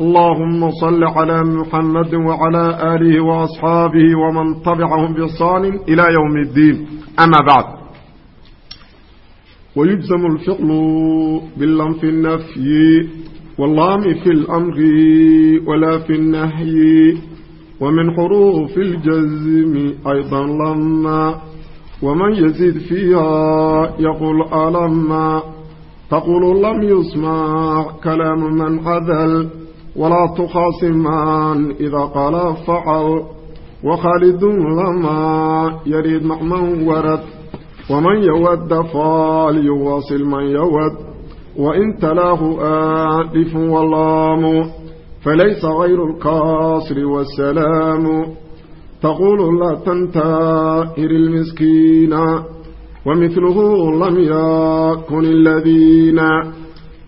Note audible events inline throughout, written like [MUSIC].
اللهم صل على محمد وعلى آله وأصحابه ومن تبعهم بإحسان إلى يوم الدين أما بعد ويجزم الفعل باللم في النفي واللام في الأمر ولا في النهي ومن حروف الجزم أيضا لما ومن يزيد فيها يقول ألما تقول لم يسمع كلام من عذل walaa tukhaasimaan idaa qaala facal wakhaalidun lamaa yarid macman warad waman yawadda faalyuwaasil man yawad wain talaahu aadifun walaamu falaysa hayru alkaasri waasalaamu taquulu laa tantaahir ilmiskiina wamidluhu lam yakun aladiina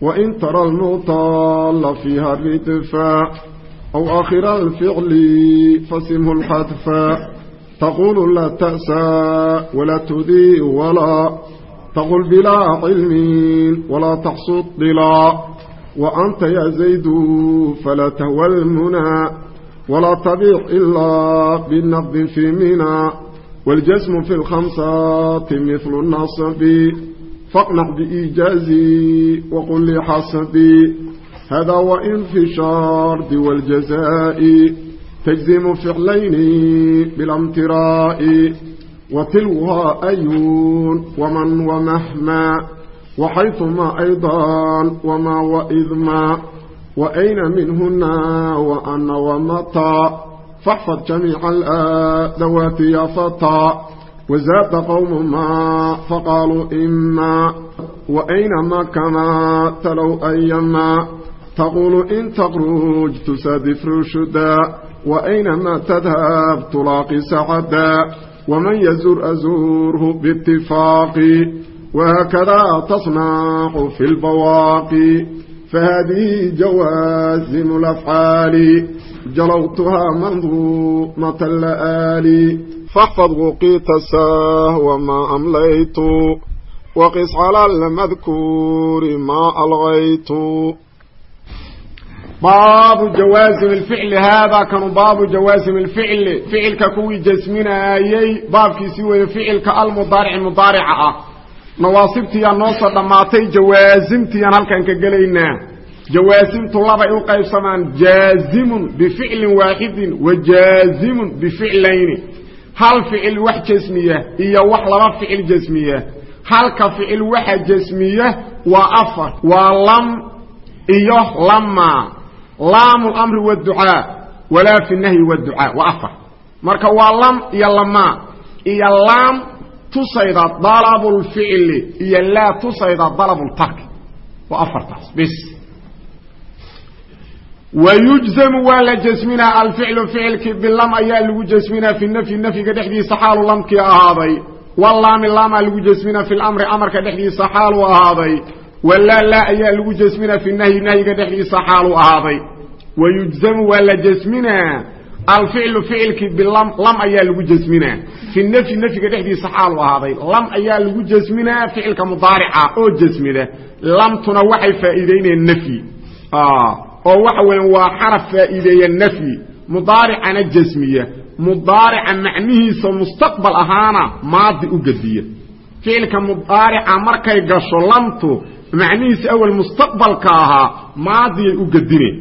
وإن ترى المطال فيها الردفاء أو آخر الفعل فسمه الحتفاء تقول لا تأسى ولا تذي ولا تقول بلا علم ولا تحصد ضلا وأنت يا زيد فلا تهوى المنى ولا تبيع إلا بالنقد في منى والجسم في الخمسات مثل النصب faqnac biiijaazii waqul lii xasabii hada wa in fi shardi waljazaa'i tajzimu ficlayni bilamtiraa'i wa tilwuhaa ayuun waman wamahmaa waxaytumaa aydan wamaa waidmaa waayna minhuna waana wamataa faxfad jamiica dawaati ya fataa وزاد قوم ما فقالوا إما وأينما كما تلو أيما تقول إن تخرج تسادف رشدا وأينما تذهب تلاقي سعدا ومن يزور أزوره باتفاق وهكذا تصنع في البواقي فهذه جوازم الأفعال jalawtuhaa manduumata la'aali faxfad wuqiita saah wamaa amlaytu waqis cala almadkuuri maa algaytu baabu jawaasimi lficli haadaa kanu baabu jawaasimi lficli ficilka kuwii jasminaayey baabkiisii weeye ficilka almudaarici mudaarica ah nawaasibtiyaa noo soo dhammaatay jawaasimtiyaan halkaan ka gelaynaa jawaasimtu labay u qaybsamaan jaazimun bificlin waaxidin wa jaazimun bificlayni. Hal ficil wax jasmiya iyo wax laba ficil jasmiya. Halka ficil waxa jasmiya waa afar waa lam iyo lama laamu amri waducaa walaa fi nahyi waducaa waa afar. Marka waa lam iyo lamaa iyo laam tusayda dalabulficli iyo laa tusayda dalabultarki waa afartaas bis wyujzamu waa la jasminaa alficlu ficilkii bilam ayaa lagu jasminaa fi nafyi nafyiga dhexdiisa xaalu lamkii ahaaday walaami laamaa lagu jasminaa fi lamri amarka dhexdiisa xaalu ahaaday walaa laa ayaa lagu jasminaa fi nahyi nahyiga dhexdiisa xaalu ahaaday wayujzamu waa la jasminaa alficlu ficilkii bilam lam ayaa lagu jasminaa fi nafyi nafyiga dhexdiisa xaalu ahaaday lam ayaa lagu jasminaa ficilka mudaarica oo jasmida lamtuna waxay faa'iideynayaan nafyi oo waxa weyn waa xaraf faa'iideeya nafyi mudaaricana jasmiya mudaarica macnihiisa mustaqbal ahaana maadi u gediya. Ficilka mudaarica markay gasho lamtu macnihiisa awal mustaqbalka ahaa maadiyay u gedine.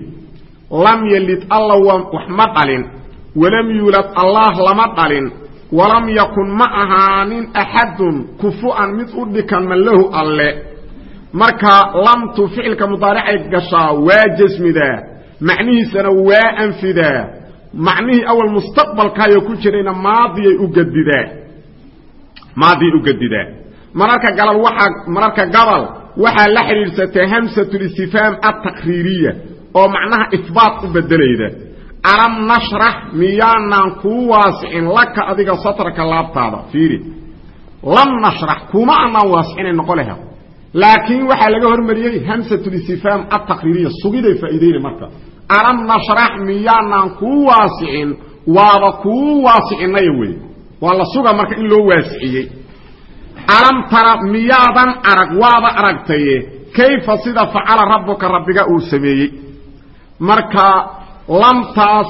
Lam yalid alla wax ma dhalin walam yuulad allaah lama dhalin walam yakun ma ahaanin axadun kufu'an mid u dhikan man lahu alle marka lamtu ficilka mudaaricay gashaa waa jasmidaa macnihiisana waa anfidaa macnihii awal mustaqbalkaayo ku jirayna maadiyay u gadidaa maadiyay u gadidaa mararka galal waxaa mararka gabal waxaa la xidhiidhsatay hamsatulistifhaam ataqriiriya oo macnaha ihbaat u bedelayda alam nashrax miyaanaan kuu waasicin laka adiga satraka laabtaada. Fiiri. Lam nashrax kuma anaan waasixinay noqo leha laakiin waxaa laga hormariyey hamsatulistifhaam ataqriiriya sugiday faa'iideyna marka. Alam nashrax miyaanaan kuu waasicin? Waaba kuu waasicinaya wey waa la suga marka in loo waasiciyey. Alam tara miyaadan arag waaba aragtaye? Kayfa sida facala rabbuka rabbiga uu sameeyey? Marka lamtaas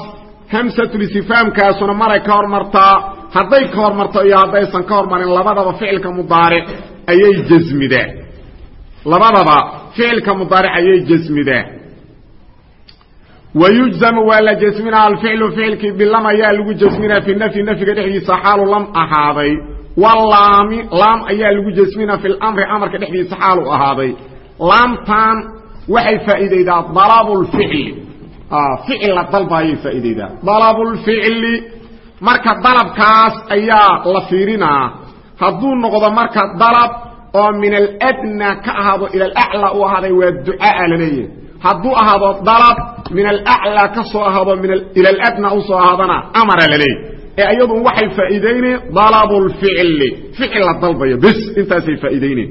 hamsatulistifhaamkaasuna maray ka hormartaa hadday ka hormarto iyo haddaysan ka hormarin labadaba ficilka mudaaric ayay jasmidaa labadaba ficilka mudaaric ayay jasmidaa wayujzamu waa la jasminaa alficlu ficilkii bilam ayaa lagu jasminaa fi nafyi nafyiga dhexdiisa xaalu lam ahaaday. Walaami laam ayaa lagu jasminaa fi lamri amarka dhexdiisa xaalu ahaaday. Laamtan waxay faa'iidaydaa dalabulficli ficil la dalba faa'iidaydaa dalabulficli marka dalabkaas ayaa la fiirinaa. Hadduu noqdo marka dalab oo min aladna ka ahaado ila alaclaa u ahaaday waa ducaaa la leeyahay hadduu ahaado dalab min alaclaa ka soo ahaado ila aladna u soo ahaadana amara laleeyahy ee iyadu waxay faa'iidayneen dalabulficli ficil la dalbayo bes intaasay faa'iidaynen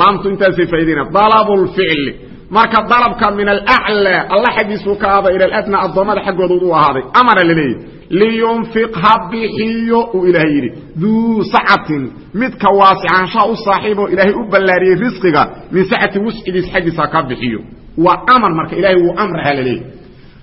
laamtu intaasay faa'idayneen dalabulficli marka dalabka min alaclaa alla xaggiisuu ka ahaado ila aladna addoommada xaggooda u ahaaday amara laleeyahy liyunfiq ha bixiyo uu ilaahay yidhi duu sacatin midka waasicaanshaha u saaxiiboo ilaahay u ballaariyey risqiga min sacati wuscigiis xaggiisa ka bixiyo waa amar marka ilaahay wuu amraha laleeyahy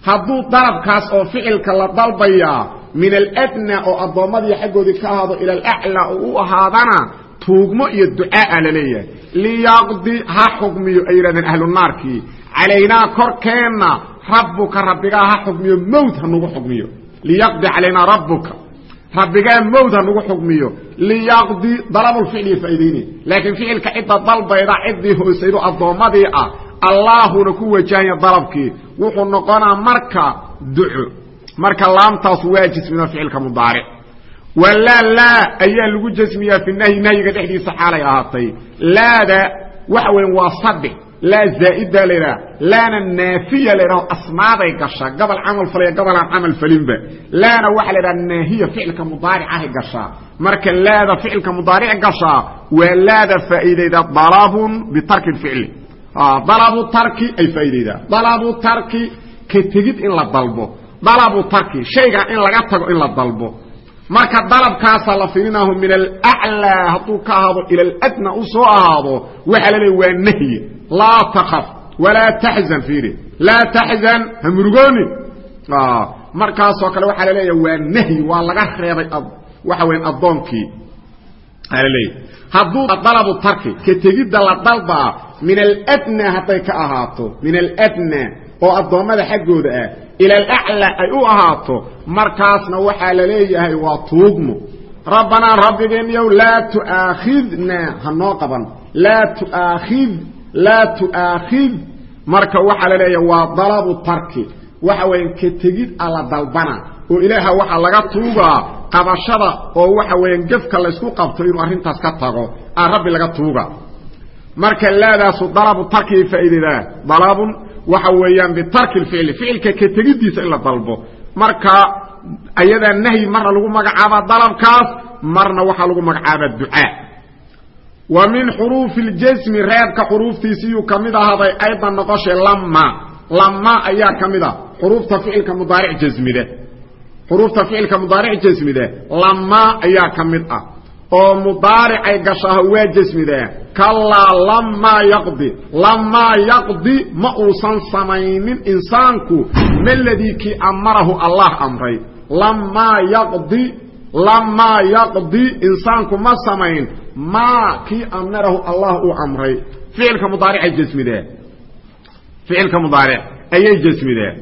hadduu dalabkaas oo ficilka la dalbayaa min aladna oo addoommadii xaggoodii ka ahaado ila alaclaa oo u ahaadana tuugmo iyo ducaaa la leeyahay liyaqdi ha xukmiyo ay yidhahdeen ahlunaarkii calaynaa korkeenna rabbuka rabbigaa ha xukmiyo mowt ha nagu xukmiyo liyaqdi calaynaa rabbuka. Rabbigaa mowd ha nagu xukmiyo. Liyaqdi dalabulficliya faa'idaynay laakiin ficilka cidda dalbayda ciddii hoosaydo addoommadii ah allaahuna ku wajahaya dalabkii. Wuxuu noqonaa marka duco marka laamtaas waa jismida ficilka mudaaric. Walaa laa ayaa lagu jasmiyaa fi nahyi nahyiga dhexdiisa xaalay ahaatay. Laada waxa weya waa saddex laa zaa'ida la yidhaha laana naafiya la yidhaho asmaaday gashaa gobol camal falaya gobol aan camal falinba laana waxaa la yidhaha naahiya ficilka mudaaricahay gashaa marka laada ficilka mudaaric gashaa waa laada faa'iidayda dalabun bitarki ficli dalabu tarki ay faa'iidaydaa dalabu tarki ka tegid in la dalbo dalabu tarki shaygaa in laga tago in la dalbo marka dalabkaasaa la fiirinahu min alaclaa hadduu ka ahaado ila aladna u soo ahaado waxaa la waa nahyi. Laa takaf walaa taxzan fiiri. Laa taxzan ha murugoonin. Markaasoo kale waxaa la waa nahyi waa laga reebay waxa weya addoonkii. Aa hadduu dalabu tarki ka tegidda la dalbaa min aladna hadday ka ahaato min aladna oo addoommada xaggooda ah ila alaclaa ay u ahaato markaasna waxaa la leeyahay waa tuugmo. Rabbanaa rabbigeenniyow laa tu'aakhidnaa ha noo qaban. Laa tuaakhid laa tu'aakhid. Marka waxaa la leeyahay waa dalabu tarki. Waxa weya ka tegid alla dalbana. Oo ilaaha waxaa laga tuugaa qabashada oo waxa weeyaan gefka laysku qabto inuu arrintaas ka tago aa rabbi laga tuuga. Marka laadaasu dalabu tarkigay faa'iideedaa. Dalabun waxa weeyaan bitarki lficli ficilka ka tegiddiisa in la dalbo. Marka ayadaa nahyi marna lagu magacaabaa dalabkaas marna waxaa lagu magacaabaa ducaa. Wa min xuruufi اljasmi reebka xuruuftiisiyuu ka mid ahaaday aydan noqoshe lama lama ayaa ka mid a xuruufta ficilka mudaaric jasmida xuruufta ficilka mudaaric jasmida lama ayaa ka mid ah oo mudaaricay gashaaho waa jasmidaa kalaa lamaa yaqdi lamaa yaqdi ma uusan samaynin insaanku. Maladii kii amarahu allah amray. Lamaa yaqdi lamaa yaqdi insaanku ma samayn. Maa kii amarahu allah uu amray. Ficilka mudaaricay jasmidaa ficilka mudaaric ayay jasmidaa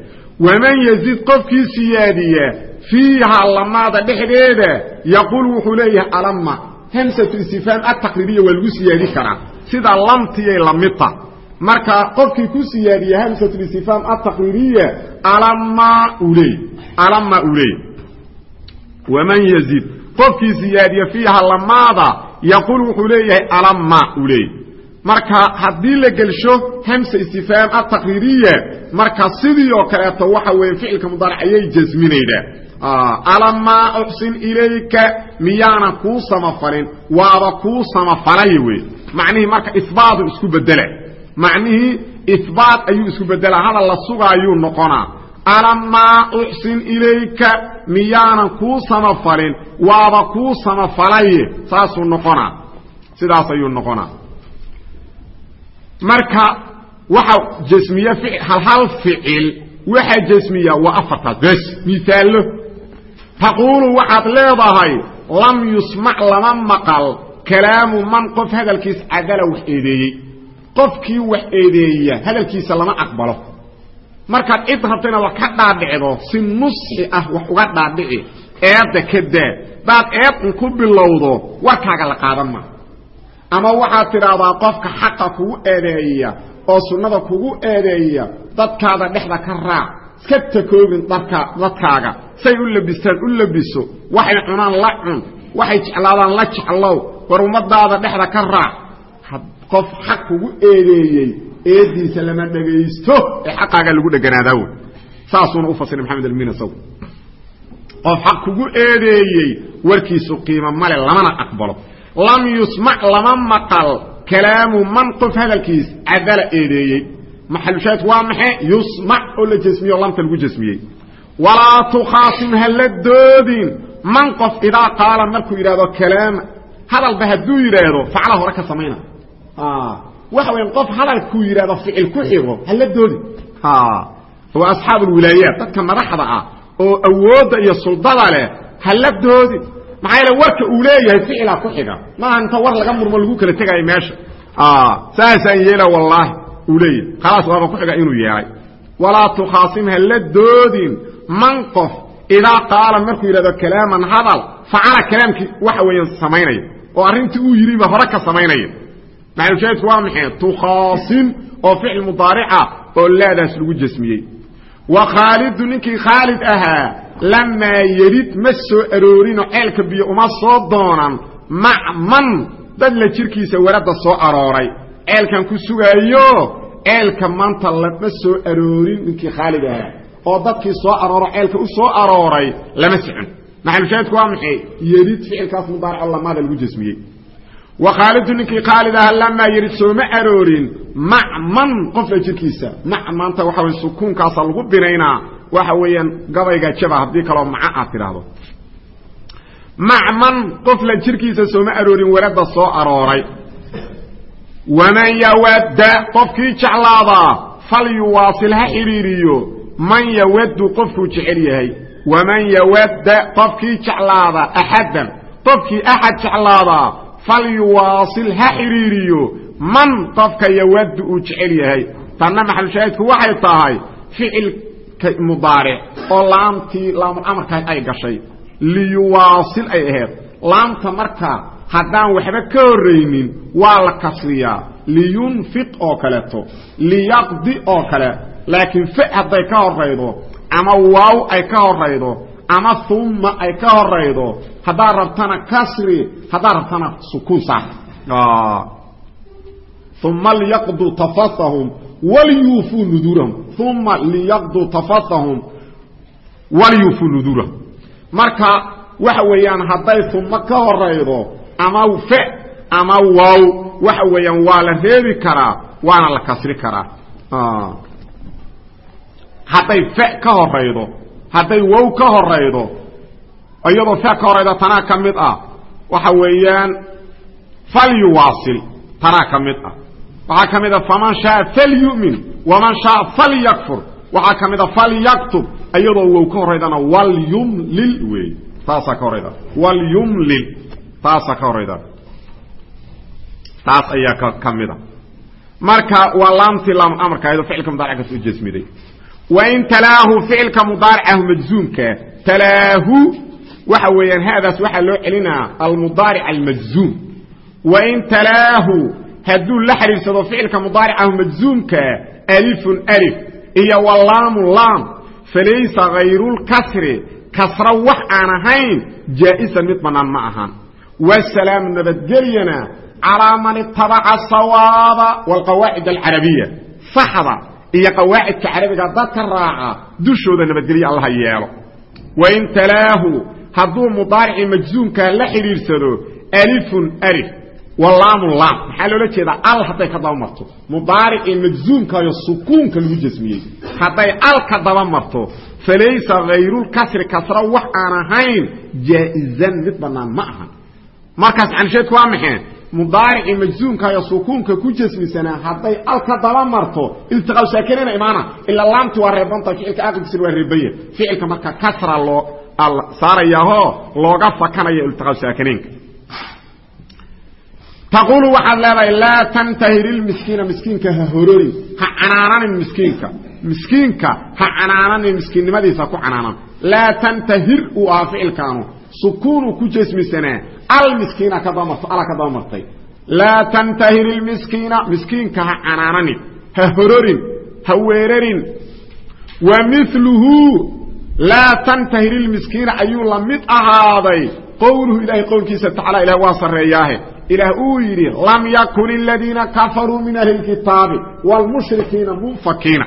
waman yazid qofkii siyaadiya fiiha lamaada dhexdeeda yaquul wuxuu leeyahay alama hamsatu istifhaam ataqriiriya waa lagu siyaadi karaa. Sida lamtiyay lamidta marka qofkii ku siyaadiya hamsatu istifhaam ataqriiriya alama uu leey alama uu leey waman yazid. Qofkii siyaadiya fiiha lamaada yaquul wuxuu leeyahay alama uu leey marka haddii la gelsho hamsa istifhaam ataqriiriya marka sidii oo kaleeto waxa weeye ficilka mudaaric ayay jasminaydaa alamaa uxsin ilayka miyaanan kuu samafalin. Waaba kuu samafalay wey. Macnihii marka ibaatu isku bedela macnihii ibaat ayuu isku bedelaa hadal la sugaayuu noqonaa alamaa uxsin ilayka miyaanan kuu samafalin. Waaba kuu samafalaye saasuu noqonaa sidaas ayuu noqonaa marka waxa jasmiye hal ficil waxaa jasmiya waa afartaas bes miaallo taquulu waxaad leedahay lam yusmac lama maqal kalaamu man qof hadalkiis cadala wax eedeeyey. Qofkii wax eedeeya hadalkiisa lama aqbalo. Markaad cid rabto inaad wax ka dhaadhicdo si nusxi ah wax uga dhaadhici eedda ka daa daad eedun ku bilowdo warkaaga la qaadan maa ama waxaad tidhaahdaa qofka xaqa kugu eedeeya oo sunnada kugu eedeeya dadkaada dhexda ka raac iska takoobin dadka dadkaaga. Say u labistaan u labiso. Waxay cunaan la cun waxay jeclaadaan la jeclow. War ummadaada dhexda ka raac qof xaq kugu eedeeyey eediisa lama dhegaysto ee xaqaaga lagu dheganaadaa wey saasuuna u fasiray maxamed almin saw qof xaq kugu eedeeyey warkiisu qiimo male lamana aqbalo lam yusmac lama maqal. Kalaamu man qof hadalkiis cadala eedeeyey. Maxalushaadku waa maxay? Yusmac oo la jasmiye o lamta lagu jasmiyey. Walaa tukhaasim ha la doodin. Man qof idaa qaala markuu yidhahdo kalaama hadalba hadduu yidhaahdo facla hore ka samayna. Waxa weya qof hadalkuu yidhahdo ficil ku xigo ha la doodin. Waa asxaab alwilaayaat dadka madaxda ah oo awoodda iyo suldada leh ha la doodin maxaa warka uu leeyahay ficilaa ku xiga. Maaha inta war laga murmo lagu kala tegaayo meesha. Saasaan yeela wallaahi uu leeyahay. Khalaas waaba ku xiga inuu yeelay. Walaa tukhaasim ha la doodin. Man qof idaa qaala markuu yidhahdo kalaaman hadal facala kalaamkii waxa weeyaan samaynaya oo arrintii uu yidhiba hore ka samaynaya maxalushaahidku waa maxay? Tukhaasim oo ficil mudaarica oo laadaas lagu jasmiyey. Wa khaalidu ninkii khaalid ahaa lamaa yerid ma soo aroorinoo ceelka biyo uma soo doonan macman dad la jirkiisa waradda soo arooray ceelkan ku sugaayo ceelka maanta lama soo aroorin ninkii khaalid ahaa oo dadkii soo arooro ceelka u soo arooray lama socon maxalushaahidku waa maxay yerid ficilkaas mudaarico lamaada lagu jasmiyey wa khaalidu ninkii khaalid ahaa lamaa yerid sooma aroorin macman qofla jirkiisa mac maanta waxa way sukuunkaasa lagu binaynaa waxa weeyaan gabayga jaba haddii kaloo maca aad tidhaahdo. Macman qofla jirkiisa sooma aroorin waradda soo arooray. Waman yawadda qofkii jeclaadaa fal yuwaasil ha xidhiiriyo man yawaddu qofkuu jecel yahay. Waman yawadda qofkii jeclaada axaddan. Qofkii axad jeclaadaa fal yuwaasil ha xidhiiriyo man qofka yawaddu uu jecel yahay. Tanna maxalushaahidku waxay tahay ficilka mudaaric oo laamtii laamul amarkaas ay gashay liyuwaasil ay ahayd laamta marka haddaan waxba ka horraynin waa la kasriyaa. Liyunfiq oo kaleeto liyaqdi oo kale. Laakiin fe hadday ka horaydo ama waaw ay ka horaydo ama humma ay ka horaydo haddaad rabtana kasri haddaad rabtana sukuun saar uma liyaqduu tafatahum walyuufuu nuduurahum uma liyaqduu tafatahum walyuufuu nuduurahum marka waxa weeyaan hadday uma ka horaydo ama fe ama waaw waxa weeyaan waa la reebi karaa waana la kasri karaa. Hadday fe ka horaydo hadday wow ka horaydo iyadoo fe ka horaydo tanaa ka ah waxa weeyaan falyuwaasil tanaa ka mid ah waxaa ka mid a faman shaaa falyu'min waman shaaa falyakfur. Waxaa ka mid a falyaktub iyadoo wow ka horaydana walyumlil wey taasaa ka horayda walyumlil taasaa ka horayda taas ayaa ka ka mid a. Marka waa laamtii laam amarka ayadoo ficilka mudaaric kas u jasmiday wain talaahu ficilka mudaaricahu majzuumka talaahu waxa weeyaan haadaas waxaa loo celinaa almudaaric almajzuum. Wain talaahu hadduu la xidhiirsado ficilka mudaaricahu majzuumka alifun alif iyo walaamu laam falaysa hayrulkasri kasra wax aan ahayn jaa'isan mid bannaan ma ahaan wasalaamu nabadgelyana calaa man itabaca asawaaba waalqawaacid alcarabiya saxda iyo qawaacidka carabiga dadka raaca dushooda nabadgelye allaha yeelo. Wain talaahu hadduu mudaaricii majzuumkaa la xidhiidsado alifun alif walaamun laam maxaa loola jeedaa? Al hadday ka daba marto. Mudaaricii majzuumkaayo sukuunka lagu jasmiyey hadday al ka daba marto falaysa hayrulkasri kasra wax aan ahayn jaa'izan mid bannaan ma aha. Markaas cansheedku waa maxee mudaaricii majzuumkaayo sukuunka ku jasmisanaa hadday al ka daba marto iltiqaa saakinina imaana. Ila laamti waa reebanta ficilka aqrigiisina waa reebaya. Ficilka marka kasra loo saarayaho looga saakiniinka taquulu waxaad leedahay laa tantahir ilmiskiina miskiinka ha hororin ha canaananin miskiinka miskiinka ha canaananin miskiinnimadiisa ku canaanan laa tantahir uu ahaa ficilkaanu sukuunu ku jasmisanaa almiskiina ka dabamarto ala ka daba martay laa tantahir ilmiskiina miskiinka ha canaananin ha hororin ha weerarin wa miluhu laa tantahir ilmiskiina ayuu la mid ahaaday qowluhu ilaahay qowlkiisa tacala ilah waa sarreeyaahe ilaah uu yidhi lam yakun aladiina kafaruu min ahli lkitaabi wاlmushrikiina munfakiina.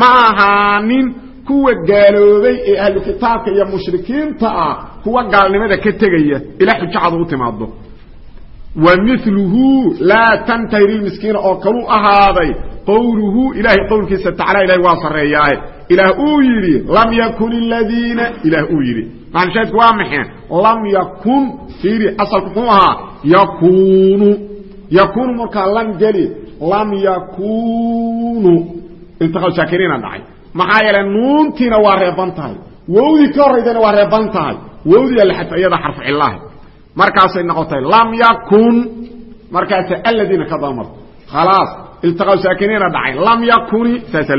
Ma ahaanin kuwa gaaloobay ee ahlu kitaabka iyo mushrikiinta ah kuwa gaalnimada ka tegaya ilaa xujacadu u timaado miluhu laa tantahir ilmiskiina oo kalu ahaaday qowluhu ilaahay qowlkiisa tacala ilahay waa sarreeyaahe ilaah uu yidhi lam yakun aladiina ilaah uu yidhi. Maanshaedku waa maxeen lam yakun fiiri asalku muxuu ahaa yakunu yakunu markaa lam geli lam yakunu intiqaal saakiriina dhacay. Maxaa yeelay nuuntiina waa reeban tahay. Wowdii ka horraydana waa reeban tahay. Xadfa iyada xarfu cillahi markaasay noqotay lam yakun. Markaasa aladiina ka dabamarto khalaas iltiqaal saakiriina dhacay. Lam yakuni saasaa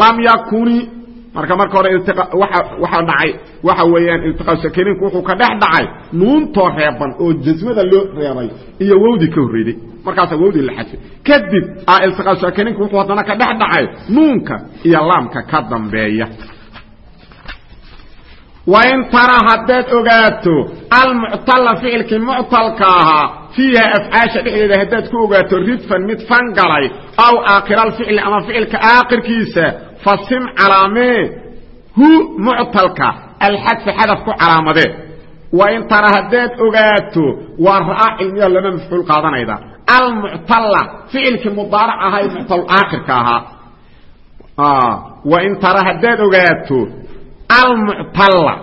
lam yakuni. Marka marka hore waxa dhacay. Waxa weeyaan iltiqaa sakiniinku wuxuu ka dhex dhacay nuuntoo reeban oo jasmada loo reebay iyo wowdii ka horreyday markaasaa wowdii la xadfay kadib a iltiqaa sakiniinku wuxuu haddana ka dhex dhacay nuunka iyo laamka ka dambeeya wain tara haddaad ogaato almuctala ficilkii muctalka ahaa fiiha afcaasha dhexdeeda haddaad ku ogaato ridfan mid fangalay aw aakhira alficli ama ficilka aakhirkiisa fasim calaamee hu muctalka alxadfa xadaf ku calaamadee wain tara haddaad ogaato waa ra'aa cilmiya lama mafcuul qaadanayda almuctala ficilkii mudaarac ahaa ee muctal aakhirka ahaa wain tara haddaad ogaato almuctala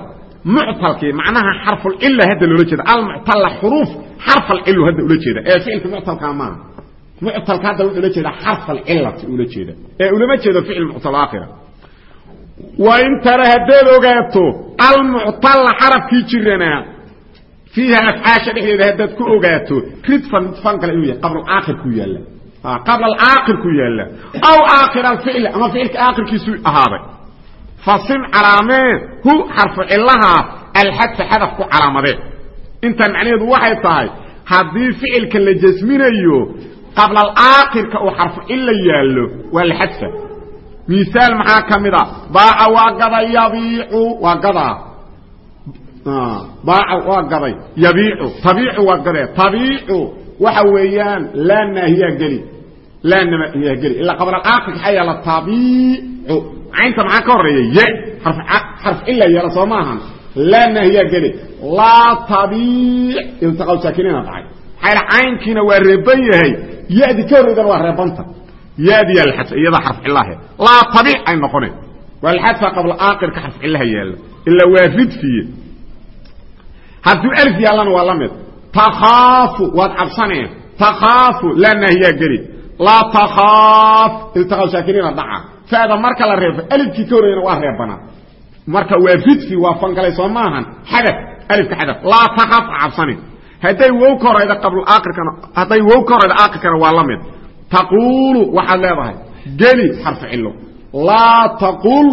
muctalkii macnaha xarfulcila hadda loola jeeda almuctala xuruuf xarf alcilu hadda ula jeeda. Ee ficilka muctalkaa maaha muctalka hadda wuxuu ula jeedaa xarf alcilati ula jeeda. Ee ulama jeedo ficil muctal aakhira. Wain tara haddaad ogaato almuctala xarafkii jiranaa fiiha afcaasha dhexdeeda haddaad ku ogaato ridfan mid fankale inuu yahay qabla aakhir ku yaalla. Qabla alaakhir ku yaalla. Aw aakhira alficli ama ficilka aakhirkiisu ahaaday fasim calaamee hu xarfu cilaha alxadfa xadaf ku calaamadee intaan macnaheedu waxay tahay haddii ficilka la jasminayo qabla alaakhirka uu xarfu cilla yaallo waa la miaal maxaa ka mid a baaca waa gaday yabiicu waa gadaa baaca waa gaday yabiicu tabiicu waa gadee tabiicu waxa weeyaan laa naahiyaa geli laa naahiyaa geli ilaa qabla alaakhirka waxaa yaalla tabiicu caynta maxaa ka horreeya y xarf cilla yaalla soo maahan laa naahiyaa geli. Laa tabiic. Iltiqaw saakiniina dhacay maxaa caynkiina waa reeban yahay. Yadi ka horreydana waa reebanta. Yadiyaa laxadfa iyada xarf cillahe. Laa tabiic ay noqoneen. Waa laxadfa qabla aakhirka xarf cillaha yaalla ilaa waa ridfiye hadduu alif yaallana waa la mid. Takhaafu waad cabsaneen. Takhaafu laa naahiyaa geli. Laa takhaaf iltiqaw saakiniina dhaca fada marka la reebo alifkii ka horreeyana waa reebanaa marka waa ridfi waa fangalay soo maahan xadaf alifka xadaf laa takhaaf ha cabsanin hadday wow ka horayda qablaaakhirkana hadday wow ka horayda aakhirkana waa la mid. Taquulu waxaad leedahay geli xarfu cillo. Laa taqul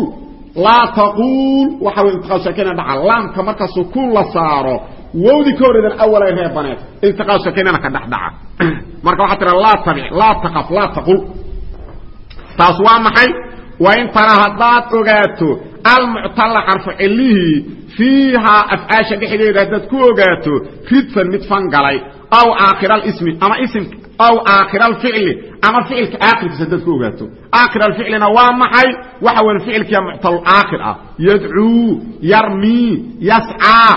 laa taquul waxa way iltiqaa saakina dhaca. Laamka marka sukuun la saaro wowdii ka horreedan awalay reebaneed iltiqaa sakinana ka dhex dhaca. [CLEARS THROAT] Marka waxaa tiraa laa tabic laa taqaf laa taqul taas waa maxay? Waa in tara haddaad ogaato almuctala xarfu cilihii fiihaa afcaasha dhexdeeda haddaad ku ogaato ridfan mid fangalay aw aakhira alismi ama ism aw aakhira alficli ama ficilka aakhirkiisa haddaad ku ogaato. Aakhir alficlina waa maxay? Waxa weyn ficilkiya muctal aakhir ah. Yadcuu yarmii yascaa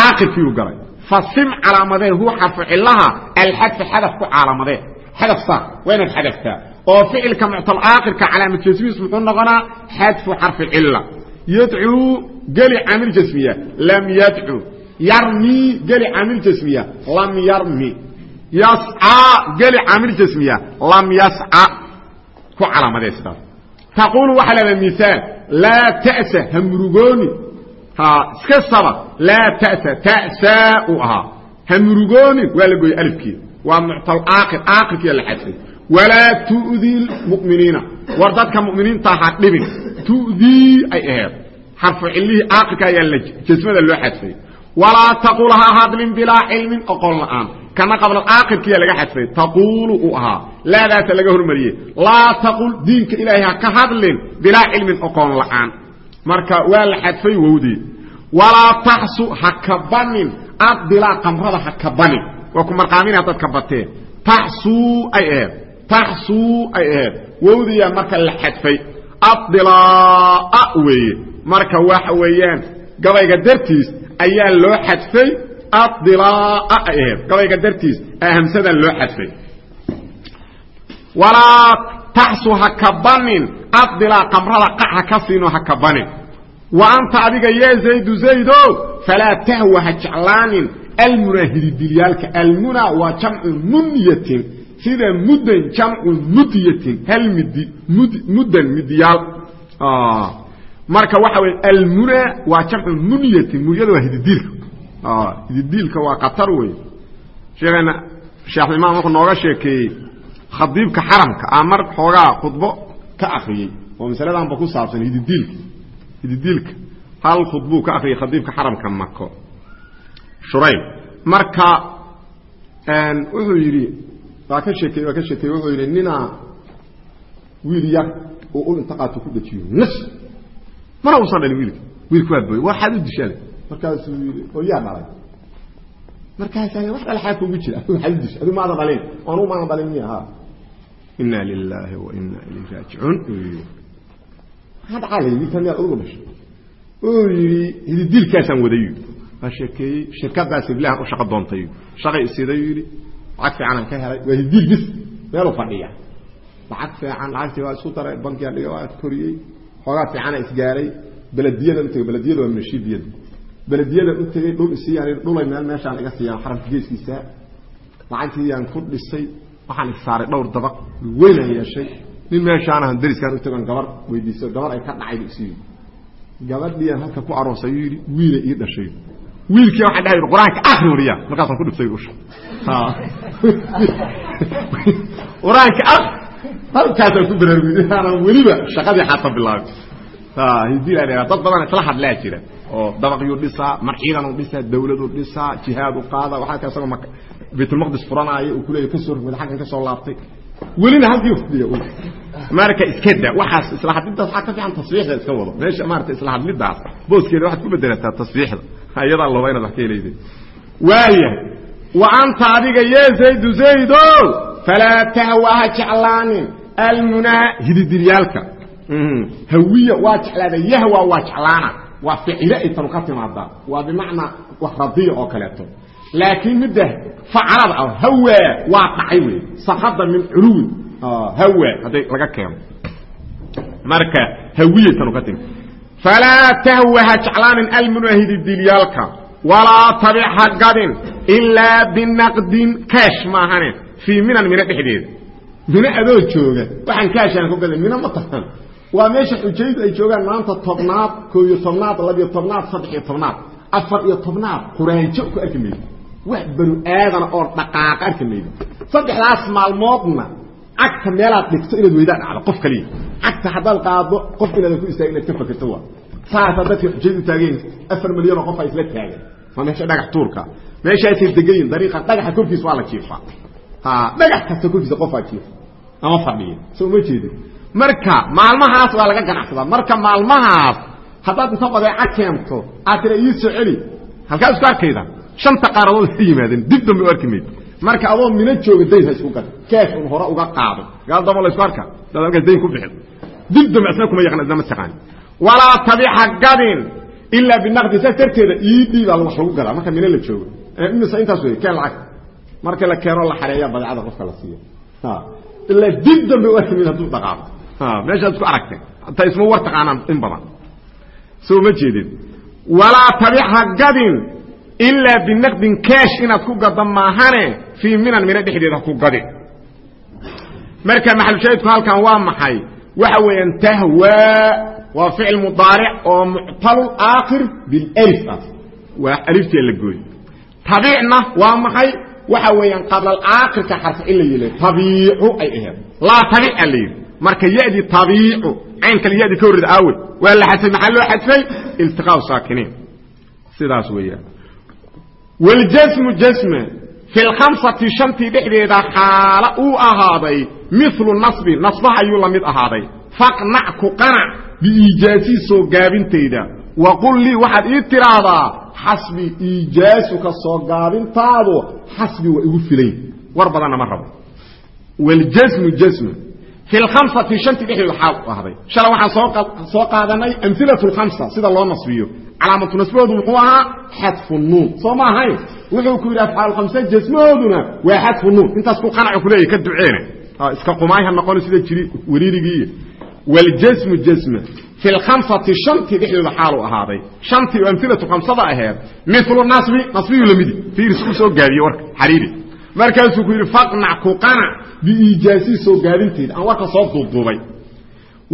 aakhirkiiu galay. Fasim calaamadee hu xarfu cilaha alxadfa xadaf ku xadaf saa waa inaad xadaftaa oo ficilka muctal aakhirka calaamad jasmiis muxuu noqonaa xadfu xarfi cila yadcuu geli caamil jasmiya lam yadcu. yarmii geli caamil jasmiya lam yarmi. yascaa geli caamil jasmiya lam yasca. ku calaamadee sidaas taquulu waxaa leedaha miaal laa ta'sa ha murugooni iska saba laa ta'sa ta'saa uu ahaa. ha murugoonin waa la gooyey alifkii waa muctal aakir aakirkiia la xadfay walaa tu'dii lmu'miniina war dadka mu'miniinta ha dhibin. Tu'dii ay aheed xarfu cilihii aakirka ayaa jasmada loo xadfay walaa taqul ha hadlin bilaa cilmin oqon la'aan kana qabla aakirkiiya laga xadfay taquulu uu ahaa. Laadaasa laga hormariyey. Laa taqul diinka ilaahay ha ka hadlin bilaa cilmin oqon la'aan marka waa la xadfay wowdii walaa taxsu ha kabanin adilaa qamrada ha kabanin waa ku marqaaminaa dadka batee. Taxsuu ay aheed taxsuu ay aheed wowdiya marka la xadfay. Adilaa weeye. Marka waxa weeyaan gabayga dartiis ayaa loo xadfay. Adilaa ay aheed gabayga dartiis ahamsadan loo xadfay. Walaa taxsu ha kabanin adilaa qamrada qac ha ka siino ha kabanin wa anta adiga yee zaydu zaydo falaa tahwa ha jeclaanin almuna hididilyaalka almuna waa jamcu munyatin sida muddan jamcu mudyatin hal midi muddan midiyaal marka waxa wey almuna waa jamcu munyatin munyada waa hididiilka hididiilka waa qatar wey sheekeena sheekhulimaam wuxuu nooga sheekeeyey khadiibka xaramka a mar xoogaa khudbo ka akriyey oo masaladanba ku saabsan hididiilka hididiilka hal khudbuu ka akriyay khadiibka xaramka mako shurayb. Marka wuxuu yidhi waa ka sheekey waa ka sheekey wuxuu yidhi ninaa wiil yar oo ul inta qaato ku dhajiyo nas. Mana uusan dhalin wiilka. Wiilka waa booy waxaad u dishaale markaasuu yidhi oo yaa dhalay markaasaa wax dhalaxaa kugu jira. Waxaad u disha adigu maadan dhalin. Anu maadan dhalin miya ha ina lilaahi wa ina ilayhi raajicuun. Maxaa dhacaalay wiilkan miyaad ugu dhashay? Wuxuu yidhi hididiilkaasaan wadayu waa sheekeeyey shirkadaas iblahan u shaqo doontay. Shaqay isiday yidhi lacag fiicanaan ka helay. Waa hidiil bis meeluu fadhiya. Lacag fiican lacagtii waa isku daray bankiga dhiga waa koriyey. Xoogaa fiicana isgaaray belediyada u tegey waa minashibiyada belediyada u tegey dhul isiiyaan dhulay meel meeshaan iga siiyaan xaramka geeskiisa. Lacagtiiyaan ku dhisay waxaan issaaray dhowr dabaq weynaan yeeshay. Nin meeshaanahan dariskaan u tegon gabar weydiiso gabar ay ka dhacayba isiiyo gabadhiian halka ku aroosay yuu yidhi wiila ii dhashay wiilkii waxaa dhahay qur'aanka akri wariya. Markaasaan ku dhiftay usha qur'aanka akri halkaasaan ku baraarugin inaanan weliba shaqadii xaata bilaabin hidila dad badan isla hadlaa jira. Oo dabaqyuu dhisaa marciidanuu dhisaa dawladuu dhisaa jihaadu qaada waxaa ka isagoo baytulmaqdis furanaayo uu kuleeya ka soo rogmada xaggan ka soo laabtay. Welina halkii fadhiya marka iska da waxaas isla hadlidaas waxaa ka fiican tasbiixda iska wado. Meesha maarata isla hadlidaas booskeeda waxaad ku bedelataa tasbiixda iyadaa loba inaad wax ka helayda waayahay wa anta adiga yee zaydu zaydo falaa tahwa ha jeclaanin. Almunaa hididiryaalka. Hawiya waa jeclaada yahwa waa jeclaana. Waa ficile ay tanu ka timaadaa waa bimacnaa wax radiya oo kaleeto. Laakiin midda facalada ah hawa waa dhacay wey sakada min culuwin hawa. hadday laga keeno. Marka hawiyatanu ka timi falaa tahwa ha jeclaanin almunahidi dilyaalka walaa tabic ha gadin ilaa binaqdin kaash maahane fii minan mina dhexdeeda mino adoo jooga waxaan kaashaan ku gadan mino ma tahan waa meesha xujaydu ay joogaan maanta tobnaad koo iyo tobnaad labiyo tobnaad saddex iyo tobnaad afar iyo tobnaad quraanjo ku arki maydo wax banu aadana oo dhaqaaqa arki maydo saddexdaas maalmoodna cagta meelaad dhigto inaad weydaa dhacdo qof kaliya. Cagta haddaad qaado qof inaadan ku istaagin inaad ka fakerto waa saasaa dadka xujaydu taageen afar milyan oo qof ay isla taagan. Waa meesha dhagax tuurka. Meeshaasay degayin dariiqa dhagaxa korkiisa waa la jiifaa ha dhagax kasta korkiisa qofaa jiifa. Ama fadhiya. Soo ma jeedin. Marka maalmahaas waa laga ganacsadaa marka maalmahaas haddaad inta badeeca keento aad tira ii soo celi halkaa isku arkayda shanta qaaradood [LAUGHS] ka yimaadeen dib dambe u arki mayd marka adoo mina jooga dayn ha isku gada keesh un hore uga qaado. Gaal damo la isku arka? Dad halkaas dayn ku bixin. Dib dambe isna kuma yaqaan isna ma taqaan. Walaa tabixa gadin ilaa binaqdi. Saas darteeda ii dhiibaa wax lagu gadaa marka mina la joogo. Imisa intaas wey keen lacag? Marka la keeno la xareeya badeecada qofka la siiyo. Ilaa dib dambe u arki mayd hadduu dhaqaaqo. Meeshaad isku aragtay ta isma war taqaanaan in badan. Soo ma jeedin. Walaa tabixa gadin ilaa binaqdin keesh inaad ku gado maahane fii minan mina dhexdeeda ku gadi marka maxalushaahidku halkan waa maxay waxa weeyaan tahwaa waa ficil mudaaric oo muctalu aakhir bilif ah waa aliftii la gooy tabiicna waa maxay waxa weeyaan qablaalaakhirka xarf in la yile tabiicu ay aheed laa tabiica la yidhi marka yadi tabiicu caynkale yadi ka horreda aawe waa la xadfay maxaa loo xadfay iltiqaau saakiniin sidaas weeyaan waljasmu jasme fi lkhamsati shantii dhexdeeda xaala uu ahaaday milu nasbi nasbaha ayuu la mid ahaaday faqnac ku qanac biiijaasii soo gaabintayda wa qul lii waxaad ii tidhaahdaa xasbi iijaasuka soo gaabintaadu xasbi waa igu filayn war badanna ma rabo waljasmu jasmu fi lkhamsati shantii dhexdeeda xaal u ahday shala waxaan soo qaadanay amilatu lkhamsa sida loo nasbiyo calaamatu nasbahoodu muxuu ahaa xadfu nuun. Soo ma ahayn wuxuu ku yidhi afcaal khamse jasmahooduna waa xadfu nuun. Intaas ku qanacu ku leeyahy ka duceene. Iska qumaay ha noqon sida jiri wariirigiiy waljasmu jasma fi lkhamsati shantii dhexdooda xaalu ahaaday. Shantii oo amilatu khamsada aheed. Milu nasbi nasbiyu lamidi fiiris u soo gaabiye warka xariiri. Markaasuu ku yidhi faqnac ku qanac biiijaasii soo gaabinteeda aan warka soo duubduubay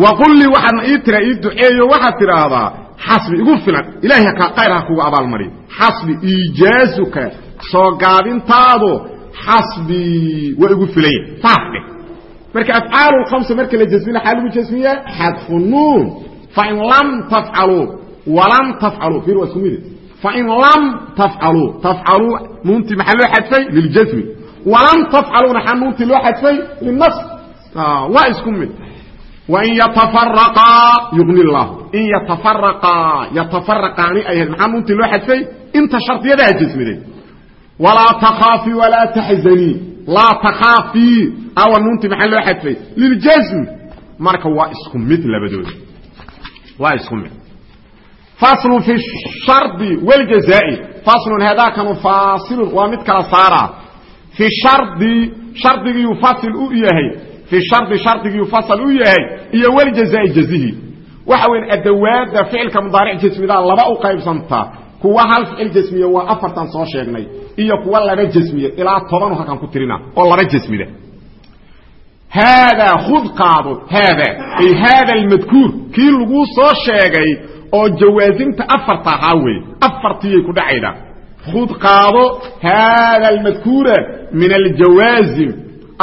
wa qul lii waxaadna ii tira ii duceeyo waxaad tidhaahdaa xasbi igu filan. Ilahay khayr ha kuga abaalmariyo xasbi iijaazuka soo gaabintaadu xasbi waa igu filanya saas dheh marka afcaalu lkhamsa marka la jasmina xaa lagu jasmiyaa xadfu nuun fain lam tafcaluu walam tafcaluu. Ir waa isku mid. Fain lam tafcaluu. Tafcaluu nuuntii maxaa loo xadfay? Liljasmi. Walam tafcaluuna xaa nuuntii loo xadfay? Linasb waa isku mid wain yatafaraqaa yugni llah in yatafaraqaa yatafaraqaani ay ahayd maxaa nuuntii loo xadfay inta shardiyadaha jasmiday walaa takhaafii walaa taxzanii laa takhaafii awa nuuntii maxaa loo xadfay liljasm marka waa isku mid labadooda waa isku mid faslu fi shardi wاljazaa'i faslun hadaakanu faasilun waa mid kala saara fi shardi shardigiyuu fasil u yahay fi shardi shardigiyuu fasal u yahay iyo wljazaai jazihi waxa weyn adawaada ficilka mudaaric jasmidaa laba u qaybsantaa kuwa hal ficil jasmiye waa afartan soo sheegnay iyo kuwa laba jasmiye ilaa tobanu halkan ku tirina oo laba jasmida haadaa khud qaado haada ay haada almadkuur kii laguu soo sheegay oo jawaasimta afarta ahaa weeye afartiiyay ku dhacayda khud qaado haada almadkuura min aljawaazim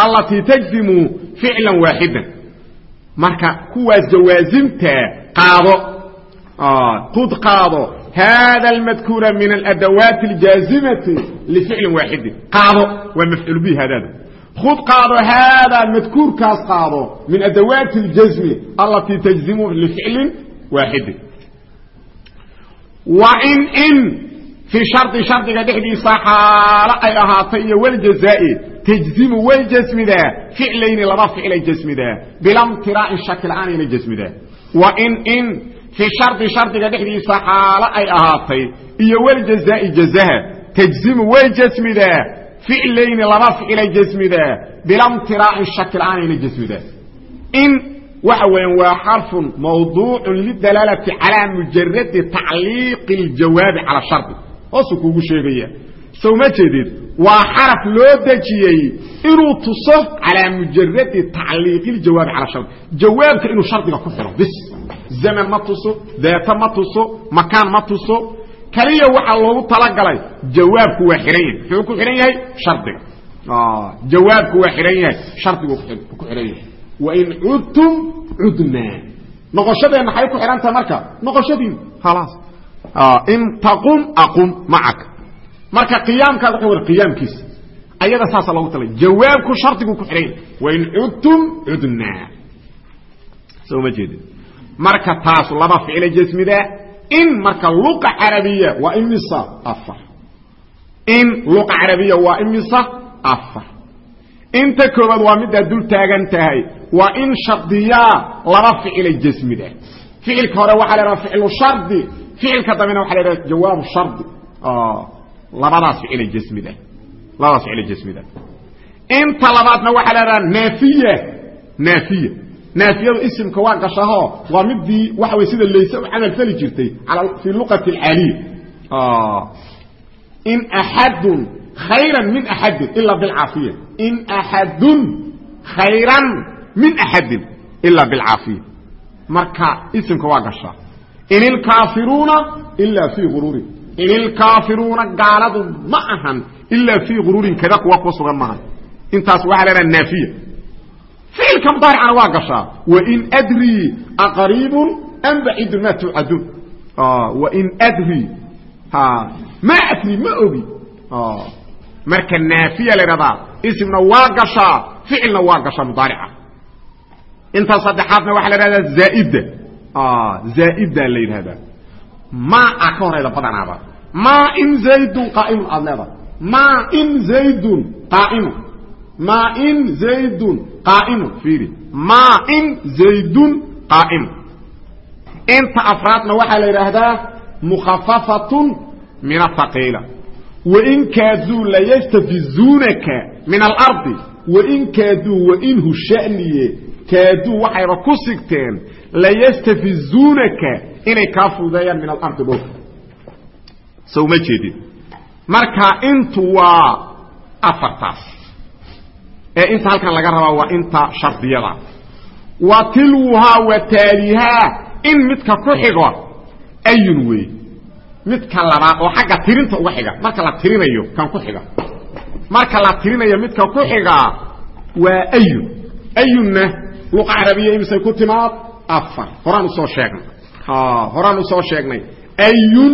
allatii tajzimu ficlan waaxidan marka kuwaas jawaasimta qaado khud qaado hada almadkuura min aladawaati aljaazimati lificlin waaxidin qaado waa mafcuul bihi haadada khud qaado haadaa madkuurkaas qaado min adawaati اljasmi alatii tajzimu lificlin waaxidin wain in fii shardi shardiga dhexdiisa xaalo ay ahaatay iyo waljazaa'i tajzimu way jasmidaa ficlayni laba ficlay jasmidaa bilamtiraa'in shaki la'aanayna jasmidaa wain in fii shardi shardiga dhexdiisa xaalo ay ahaatay iyo waljazaa'i jazaha tajzimu way ficlayni laba ficilay jasmidaa bilamtiraa'in shaki la'aanayna jasmidaa in waxa weeyaan waa xarfun mawduucun lidalaalati calaa mujaradi tacliiqi اljawaabi cala shardi hoosuu kuugu sheegaya. Sow ma jeedid waa xaraf loo dejiyey inuu tuso calaa mujaradi tacliiqi اljawaabi cala shardi jawaabka inuu shardiga ku xiro bis. Zaman ma tuso deeta ma tuso makaan ma tuso. Kaliya waxaa loogu talagalay jawaabku waa xihan yahay. Muxuu ku xidhan yahay? Shardiga. Jawaabku waa xidhan yahay. Shardigu ku xidhan yahay. Wain cudtum cudnaa noqoshadeenna maxay ku xidhantaha marka? Noqoshadiina khalaas in taqum aqum macaka marka qiyaamkaada waxa war qiyaamkiisa ayada saasa loogu talay. Jawaabku shardigu ku xidhan yahay wain cudtum cudnaa soo ma jeedin. Marka taas laba ficila jasmida in marka luqa carabiya waa imisa afar. In luqa carabiya waa imisa afar. Inta koobaad waa midaad dul taagan tahay waa in shardiyaa laba ficila jasmida ficilka hore waxaa la idhaha ficlu shardi ficilka dambena waxa la jawaabu shardi labadaas ficila jasmida labadaas ficila jasmida inta labaadna waxaa la idhaha naafiya naafiya. Naafiyadu isimka waa gashaho waa midii waxa wey sida layse u camal fali jirtay fii luqati alcaaliya in axadun khayran min axadin ila bilcaafiya. In axadun khayran min axadin ila bilcaafiya. Marka isimka waa gashaa in ilkaafiruuna ila fii guruurin in ilkaafiruuna gaaladu ma ahan ilaa fii guruurin kada kuwa ku sugan maaha. Intaas waxaa la idhaha naafiya. Ficilka mudaaricana waa gashaa. Wain adrii aqariibun am baciidun ma tuucaduun. Wain adrii ma adri ma ogi. Marka naafiya la idhahdaa isimna waa gashaa ficilna waa gashaa mudaarica. Inta saddexaadna waxaa la idhahdaa zaaida zaaida la yidhahdaa ma a ka horayda badanaaba ma in zaydun qaaimun aad leedahay. Ma in zaydun qaaimun. Ma in zaydun qaaimun. Fiiri. Ma in zaydun qaaimun. Inta afraadna waxaa la yidhaahdaa mukhafafatun min athaqiila wain kaaduu layastafizuunaka min alardi. Wain kaaduu wainhu shaniye kaaduu waxayba ku sigteen layastafizuunaka inay kaa fududeeyaan min alardi dhulka. Sow ma jeedin. Marka intu waa afartaas ee inta halkan laga rabaa waa inta shardiyada. Wa tilwuhaa wa taalihaa in midka ku xigo ayun wey midka labaad oo xagga tirinta uga xiga marka la tirinayo kan ku xiga. Marka la tirinayo midka ku xigaa waa ayun. Ayunna luqa carabiya imisay ku timaad afar horaan u soo sheegnay. Horaan u soo sheegnay. Ayun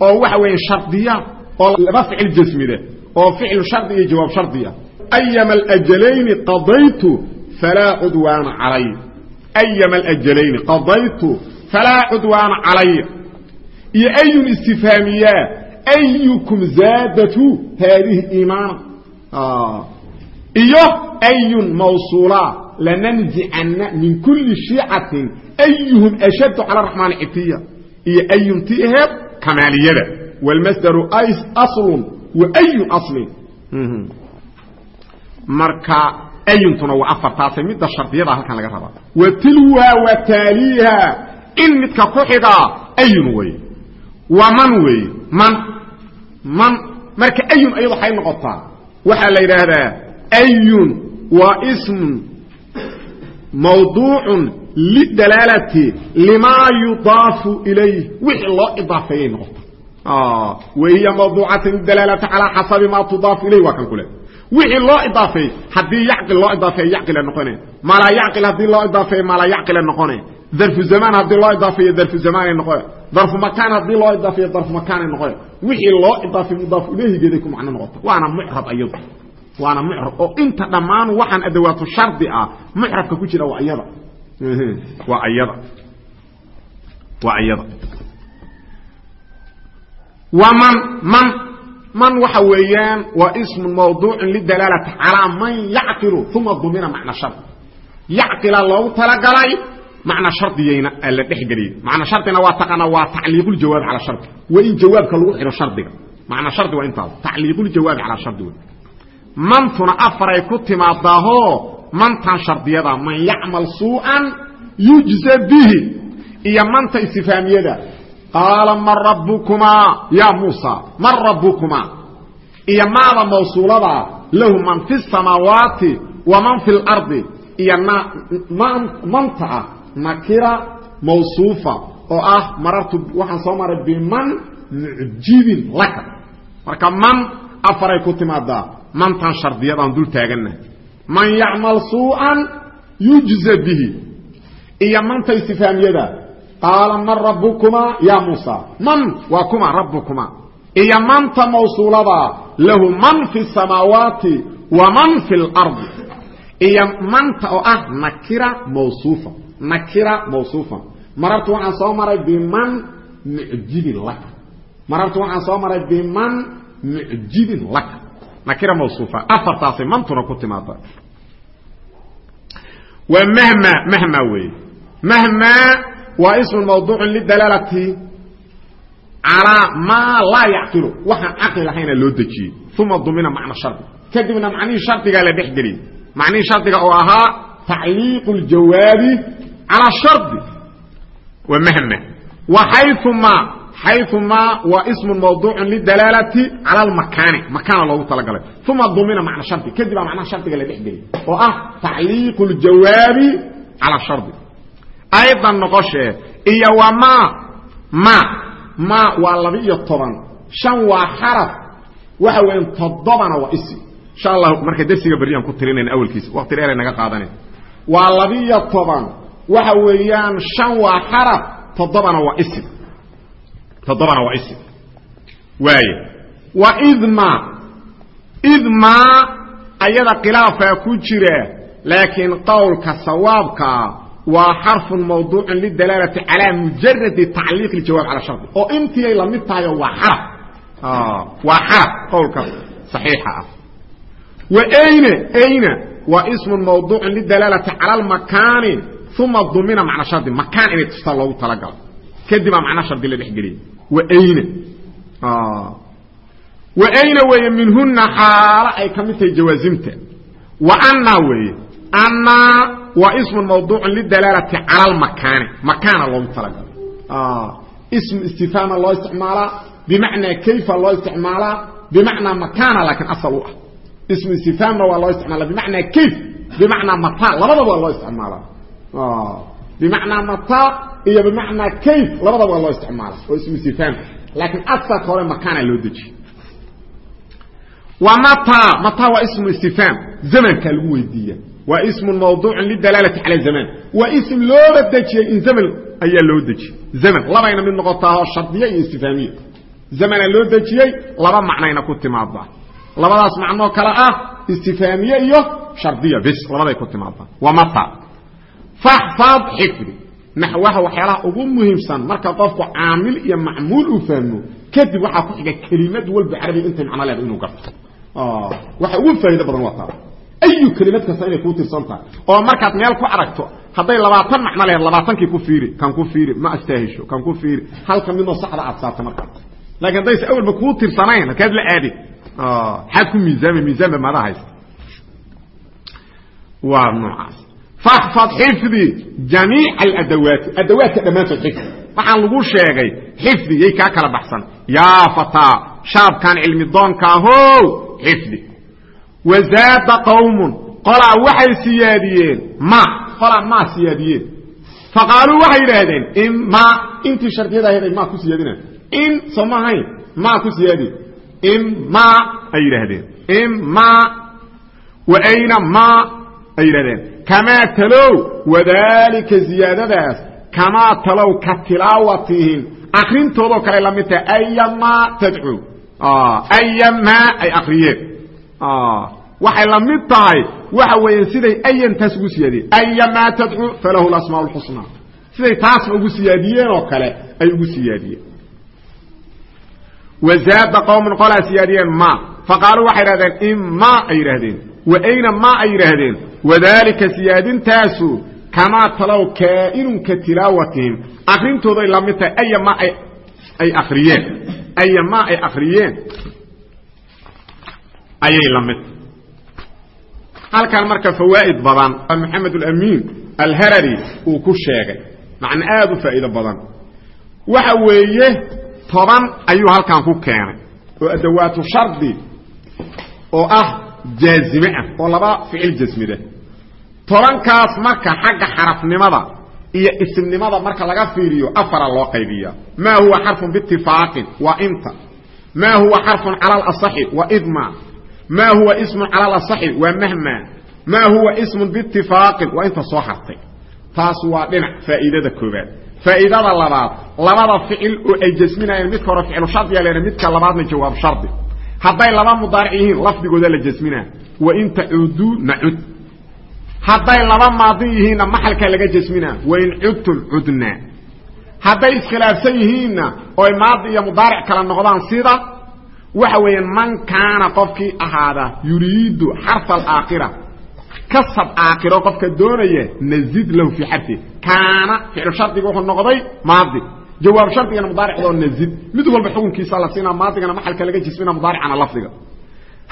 oo waxa weeye shardiya oo laba ficil jasmida oo ficil shardi iyo jawaab shardiya. Ayama alajalayni qadaytu falaa cudwaana calay. Ayama alajalayni qadaytu falaa cudwaana calaya iyo ayun istifhaamiyaa ayukum zaadatu haadihi iimaana. Iyo ayun mawsuula lananzicana min kuli shiicatin ayuhum ashaddu cala raxmaani citiya iyo ayun ti aheed kamaaliyada wlmasdaru aslun wa ayun aslin marka ayuntuna waa afartaasay midda shardiyada halkan laga rabaa wa tilwa wa taaliiha in midka ku xigaa ayun wey waa man weeye man man marka ayun ayadu waxay noqotaa waxaa la yidhaahdaa ayun waa ismun mawduucun lidalaalati limaa yudaafu ilayh. Wixii loo idaafeeyay noqota wahiya mawduucata lidalaalati calaa xasabi maa tudaafu ilayh waa kan kule wixii loo idaafeey haddii yacqil loo idaafeeyo yacqila noqone maalaa yacqil haddii loo idaafeeyo maalaa yacqila noqone darfu zamaan haddii loo idaafeeyo darfu zamaanay noqone darfu makaan haddii loo idaafeeyo darfu makaanay noqone wixii loo idaafeey mudaaf ilayhigeeday ku macno noqota waana mucrab ayadu waana mucrab oo inta dhammaan waxaan adawaatu shardi ah mucrabka ku jira waa iyada waa ayada. Waa ayada. Waa man man waxa weeyaan waa ismu mawduucun lidalaalati calaa man yacqilu uma dumina macna shard. Yacqila loogu talagalay macna shardiyayna la dhexgeliyey macna shardina waa taqaana waa tacliiquljawaab cala shardi. Waa in jawaabka lagu xidho shardiga. Macna shardi waa intaas tacliiquljawaabi cala shardi wey mantuna afaray ku timaadaahoo mantan shardiyada man yacmal suu'an yujza bihi iyo manta istifaamiyada qaala man rabbukumaa ya muusa man rabbukumaa iyo maada mawsuulada lahu man fi samaawaati wa man fi lardi iyo manta ah nakira mawsuufa oo ah marartu waxaan soo maray biman mucjibin laka. Marka man afaray ku timaadaa mantan shardiyadaan dul taagannahay man yacmal suu'an yujza bihi. Iyo manta istifaamiyada. Qaala man rabbukumaa ya muusa? Man waa kuma rabbukumaa iyo manta mawsuulada lahu man fi samaawaati wa man fi lardi iyo manta oo ah nakira mawsuufa nakira mawsuufa marartu waxaan soo maray biman mucjibin laka. Marartu waxaan soo maray biman mucjibin laka nakira mawsuufa afartaasay mantuna ku timaada waa mahma mahma weeye mahma waa ismu mawduucun lidalaalati calaa maa laa yacqilu waxaan caqli lahayna loo dejiyey uma dumina macna shardi kadibna macnihii shardigaa la dhex geliyey macnihii shardiga oo ahaa tacliiqu ljawaabi calaa shardi waa mahma wa xayumaa waa ismu mawduucun lidalaalati cala almakaani makaana loogu talagalay uma dumina macna shardi kadib macnaha shardiga la dhex oo ah tacliiqu ljawaabi calaa shardi aydan noqoshee iyo waa ma ma ma waa laba iyo toban shan waa xaraf waxa weeyaan toddobana waa isi insha allah marka dersiga berriyaan ku tirinayna awalkiisa waqti dheeray naga qaadanay waa labiyo toban waxa weeyaan shan waa xaraf toddobana waa isi toddobana waa isi waaye wa idma idma ayada khilaafaa ku jira laakiin qowlka sawaabkaa waa xarfun mawduucun lidalaalati calaa mujaradi tacliiq iljawaab cala shardi. Oo intiiay la mid waa xaraf. Waa xaraf qowlka saxiixa ah. Wa ayna ayna waa ismun mawduucun lidalaalati cala almakaani uma dumina macna shardi. Makaan inay tustaa loogu talagalo kadibaa macna shardi la dhexgeliyay wa ayna weeye minhuna xaalo ay ka mid tahay jawaasimta wa anna weeye anna waa ismun mawduucun lidalaalati cala almakaani makaana loogu talagalo ism istifaama loo isticmaalaa bimacnaa kayfa loo isticmaalaa bimacnaa makaana laakiin asal u ah ismu istifaamna waa loo isticmaala bimacnaa kayf bimacnaa mata labadaba waa loo isticmaalaa bimacnaa mata iyo bimacnaa kayf. Labadaba waa loo isticmaala oo ismu istifaam laakiin asalka hore makaana loo dejiye wa mata mata waa ismu istifaam zamankaa lagu weydiiya. Waa ismu mawduucun lidalaalati cala zaman. Waa ism looba dejiyey in zaman ayaa loo dejiyey zaman labayna mid noqotaahoo shardiye iyo istifaamiye zamana loo dejiyey laba macnayna ku timaadaa labadaas macnoo kale ah istifaamiye iyo shardiya bis labaday ku timaadaa waa mata faxfad xifdi. Naxwaha waxyaalaha ugu muhiimsan marka qofku caamil iyo macmuul uu fahmo kadib waxaa ku xiga kelimad walba carabiga intay macno leeda inuu garto. Waxa ugu faa'iido badan waa taa. Ayu kelimad kasta inay kuu tirsan tahay? Oo markaad meel ku aragto hadday labaatan macno lehed labaatankii ku fiiri kan ku fiiri ma astaahisho kan ku fiiri halka midoo saxda aad saarta markaa laakiin haddayse awalba kuu tirsanayn halkaad la aadi. Xaad ku miisaama miisaanba maada haysta. Waa noocaas faxfad xifdi jamiica aladawaati adawaadka dhammaantood xifdi waxaan lagu sheegay xifdi yay kaa kala baxsan yaa fataa shaabkan cilmi doonkaahow xifdi wazaada qawmun qolaa waxay siyaadiyeen ma qolaa maa siyaadiyeen faqaaluu waxay yidhaahdeen in ma intii shardiyada ahayd ay maa ku siyaadinaan in soo ma ahayn maa ku siyaadi in ma ay yidhaahdeen in ma wa ayna ma ay yidhahdeen kamaa talow wadaalika ziyaadadaas kamaa talow ka tilaawatihim akrintoodoo kale la mid tahay ayamaa tadcuu ayamaa ay akriyeen waxay la mid tahay waxa weeyaan siday ayantaas ugu siyaadiyeen ayamaa tadcuu falahu lasmaa lxusnaa siday taasna ugu siyaadiyeen oo kale ay ugu siyaadiyeen wazaada qowmun qolaa siyaadiyeen ma faqaaluu waxay idhahdeen in ma ay yidhaahdeen wa ayna ma ay yidhaahdeen wadaalika siyaadintaasu kamaa talow kaa'inun ka tilaawatihim akrintooday la mid tahay aya ma ay akriyeen aya ma ay akriyeen ayay la halkan marka fawaa'id badan maxamed alamiin alharari uu ku sheegay. Macna aada u faa'iido badan. Waxa weeye toban ayuu halkan ku keenay. Oo adawaatu shardi oo ah jaazime ah oo laba ficil jasmida tobankaas marka xagga xarafnimada iyo isimnimada marka laga fiiriyo afara loo qaybiya maa huwa xarfun biitifaaqin waa inta. Maa huwa xarfun cala alasaxi waa idma. Maa huwa ismun cala alasaxi waa mahma. Maa huwa ismun biitifaaqin waa inta soo hartay. Taas waa dhinac faa'iidada koobaad faa'iidada labaad labada ficil oo ay jasminayeen midka hore ficlu shardiya leena midka labaadna jawaab shardi hadday laba mudaaric yihiin lafdigooda la jasminaa wa in tacuuduu nacud hadday laba maadi yihiinna maxalkaa laga jasminaa wain cudtum cudnaa hadday iskhilaafsan yihiinna oy maadi iyo mudaaric kala noqdaan sida waxa weeyaan man kaana qofkii ahaada yuriidu xarfa alaakhira kasab aakhiro qofka doonaya nazid lahu fii xarfi. Kaana ficlu shardiga wuxuu noqday maadi jawaab shardigana mudaaricdoo nazid mid walba xukunkiisa la siinaa maadigana maxalka laga jismina mudaaricana lafdiga.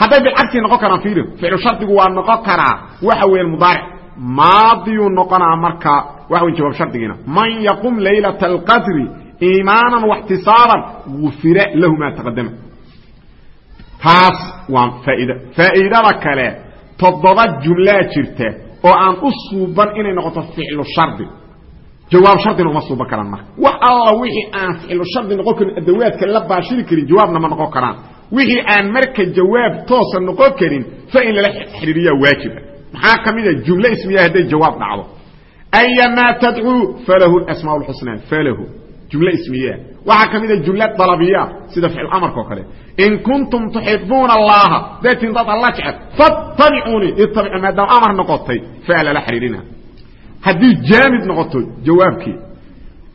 Hadday bilcagsi noqon karaan fiiri ficlu shardigu waa noqon karaa waxa weeyaan mudaaric maadiyuu noqonaa marka waxa weyn jawaab shardigiina man yaqum laylata alqadri iimaanan waxtisaaban gufira lahu maa taqadama taas waa faa'iida. Faa'iidada kale toddoba jumlaa jirta oo aan u suuban inay noqoto ficlu shardi jawaab shardina uma suuban karaan marka. Wax alla wixii aan ficlu shardi noqon karin adawaadka la baashiri karin jawaabna ma noqon karaan. Wixii aan marka jawaab toosa noqon karin fa in lala xidhiiriyaa waajiba. Maxaa ka mid a jumle ismiya hadday jawaab dhacdo? Ayamaa tadcuu falahu asmaa lxusnaa falahu. Jumle ismiyaa waxaa ka mid a jumle dalabiya sida ficil amarka oo kale. In kuntum tuxibuuna allaha datin dad alla jecel fattabicuunii itabicu maadaama amar noqotay faa lala xidhiirina haddii jaamid noqoto jawaabkii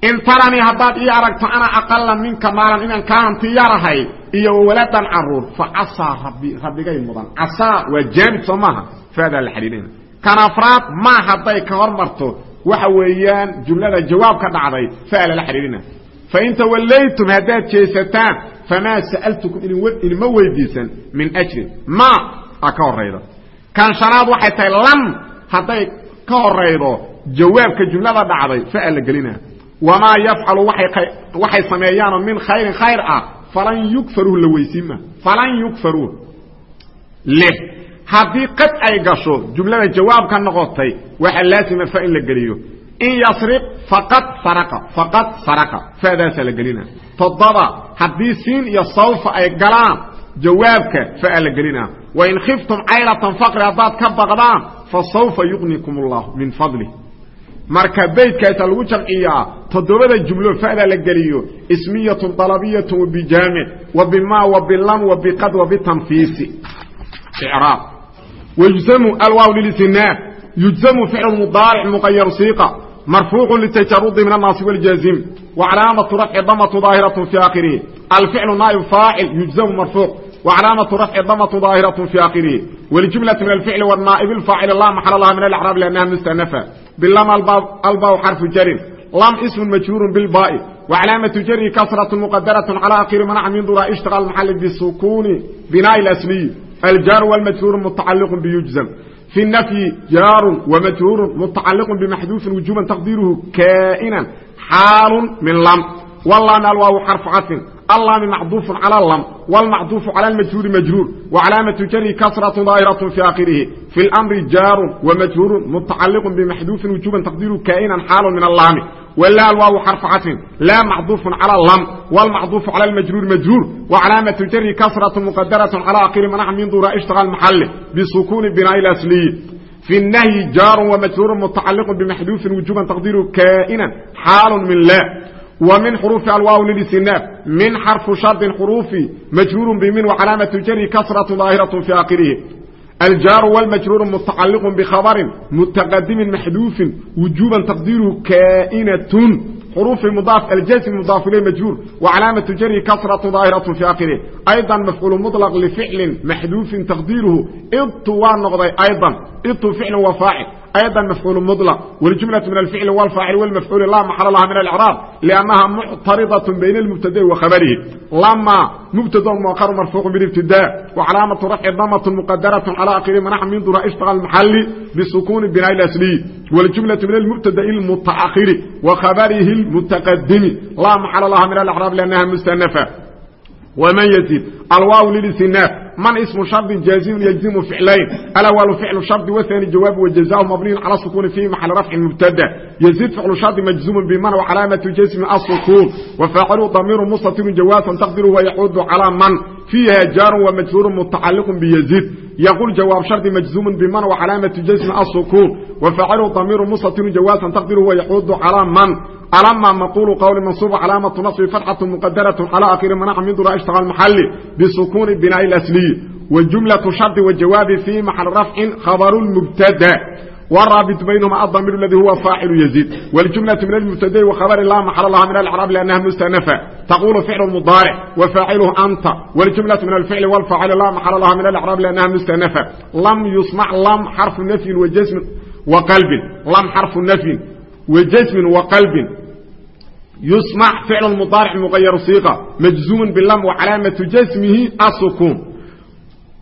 in taranii haddaad ii aragto ana aqala minka maalan inaan kaa hanti yarahay iyo wawaladan carruur fa casaa rabbi rabbigay mudan. Casaa waa jaamid soo maaha faadaa la xidhiirina kan afraad ma hadday ka hormarto waxa weeyaan jumlada jawaab ka dhacday faa lala xidhiirina fain tawallaytum haddaad jeesataan famaa sa'altukum idinma weydiisan min ajrin. Ma a ka horayda kan shanaad waxay tahay lam hadday ka horaydo jawaabka jumlada dhacday faa la gelina. Wamaa yafcalu waxay sameeyaanoo min khayrin khayr ah falan yugfaruuh la weysiinma. Falan yugfaruuh lix haddii qad ay gasho jumlada jawaab ka noqotay waxaa laasima fa in la geliyo. In yasriq faqad saraqa faqad saraqa. Faadaasaa la gelina. Toddoba haddii siin iyo sawfa ay galaan jawaabka faa la gelina. Wain khiftum caylatan faqri haddaad ka baqdaan fa sawfa yuqnikum allahu min marka baydkaasaa lagu jamciyaa toddobada jumlo fa'da la geliyo ismiyatun dalabiyatun wabijaamic wa bima wa bilam wa biqad wa bitanfiisi icraab wayujzamu alwaaw lilisinaaf yujzamu ficlu mudaaric muqayar siiqa marfuucu litajarudi min annaasib waljaazim wacalaamatu rafci damatu daahiratu fi aakhirihi alficlu naa'ib faacil yujzamu marfuuc وعلامة رفع ضمة ظاهرة في آخره والجملة من الفعل والنائب الفاعل لا محل لها من الإعراب لأنها مستأنفة باللام الباء حرف جر لام اسم مجرور بالباء وعلامة جر كسرة مقدرة على آخر منع من ضراء اشتغل المحل بالسكون بناء الأسلي الجار والمجرور متعلق بيجزم في النفي جار ومجرور متعلق بمحذوف وجوبا تقديره كائنا حال من لم والله الواو حرف عطف اللام معطوف على اللام والمعطوف على المجرور مجرور وعلامة جره كسرة ظاهرة في آخره في الأمر جار ومجرور متعلق بمحذوف وجوبا تقديره كائنا حال من اللام ولا الواو حرف عطف لا معطوف على اللام والمعطوف على المجرور مجرور وعلامة جره كسرة مقدرة على آخر منع من ضراء اشتغل محل بسكون بناء الأصلي في النهي جار ومجرور متعلق بمحذوف وجوبا تقديره كائنا حال من لا ومن حروف الواو للاستئناف من حرف شرط حروفي مجرور بمن وعلامة جره كسرة ظاهرة في آخره الجار والمجرور متعلق بخبر متقدم محذوف وجوبا تقديره كائنة حروف مضاف الجسم مضاف إليه مجرور وعلامة جره كسرة ظاهرة في آخره أيضا مفعول مطلق لفعل محذوف تقديره اضطوى النقضي أيضا اضطو فعل وفاعل أيضا مفعول مطلق والجملة من الفعل والفاعل والمفعول لا محل لها من الإعراب لأنها معترضة بين المبتدا وخبره لما مبتدا مؤخر مرفوع بالابتداء وعلامة رفع ضمة مقدرة على آخر منح من ضراء اشتغل المحل بسكون بناء الأسلي والجملة من المبتدا المتأخر وخبره المتقدم لا محل لها من الإعراب لأنها مستأنفة ومن يزيد الواو للاستئناف man ismu shardi jaazimu yجzimu ficlayn. Alawal ficlu shardi waani jawaab wajazahu mabniyu cala sukuuni fi maxali rafci mubtada. Yziid ficlu shardi majzuumu biman wacalaamatu jasmi asukuun wafaacilu damiiru mustatiru jawaabn taqdiru wayacuudu calaa man. من فيها جار ومجرور متعلق بيزيد يقول جواب شرط مجزوم بمن وعلامه جزم السكون وفاعل ضمير مستتر جوازا تقدره ويحود على من ألما مقول قول منصوب علامة نصب فتحة مقدرة على آخر منع من ضراء اشتغل المحل بسكون البناء الأسلي والجملة شرط والجواب في محل رفع خبر المبتدا والرابط بينهما الضمير الذي هو فاعل يزيد والجملة من المبتدا وخبر لا محل لها من الإعراب لأنها مستأنفة تقول فعل مضارع وفاعله أنت والجملة من الفعل والفاعل لا محل لها من الإعراب لأنها مستأنفة لم يسمع لم حرف نفي وجزم وقلب لم حرف نفي وجزم وقلب يسمع فعل مضارع مغير صيغة مجزوم باللم وعلامة جزمه السكون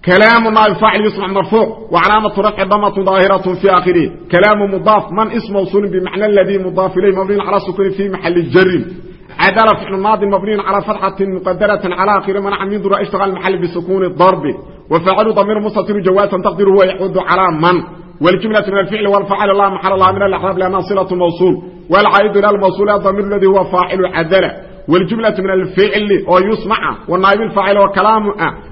كلام نائب فاعل يسمع مرفوع وعلامة رفع ضمة ظاهرة في آخره كلام مضاف من اسم موصول بمعنى الذي مضاف إليه مبني على السكون في محل الجر عدل فعل ماضي مبني على فتحة مقدرة على آخره منع من ذرة اشتغل المحل بسكون الضرب وفعل ضمير مستتر جوازا تقديره هو يعود على من والجملة من الفعل والفعل الله محل الله من الأحراب لأنها صلة موصول والعائد إلى الموصول الضمير الذي هو فاعل عدل والجملة من الفعل ويسمع والنائب الفاعل وكلام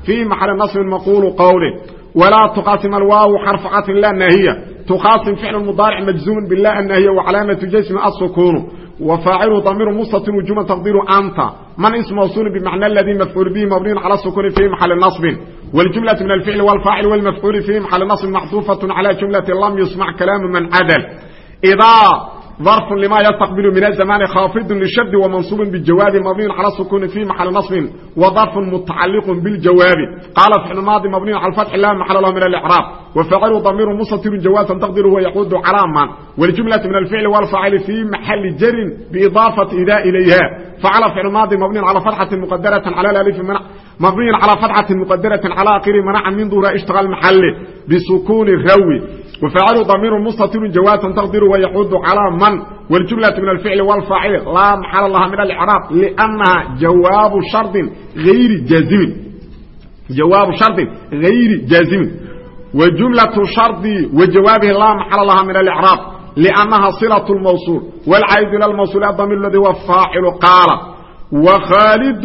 في محل نصب مقول قوله ولا تقاسم الواو حرف عطف لا النهية تقاسم فعل المضارع مجزوم بالله النهية وعلامة جسم السكون وفاعل ضمير مستتر وجمع تقدير أنت من اسم موصول بمعنى الذي مفعول به مبني على السكون في محل نصب والجملة من الفعل والفاعل والمفعول في محل نصب محذوفة على جملة لم يسمع كلام من عدل إذا ظرف لما يستقبل من الزمان خافض للشد ومنصوب بالجواب مبني على السكون في محل نصب وظرف متعلق بالجواب قال فعل ماضي مبني على الفتح لا محل له من الاعراب وفعل ضمير مستتر جوازا تقديره ويعود على من والجمله من الفعل والفاعل في محل جر باضافه اذا اليها فعل فعل ماضي مبني على فتحه مقدره على الالف منع مبني على فتحه مقدره على اخر منع من ظهور اشتغل محله بسكون الروي وفعل ضمير مستتر جوازا تقديره ويعود على من والجملة من الفعل والفاعل لا محل لها من الإعراب لأنها جواب شرط غير جازم جواب شرط غير جازم وجملة شرط وجوابه لا محل لها من الإعراب لأنها صلة الموصول والعيد إلى الموصول الضمير الذي هو فاعل قال وخالد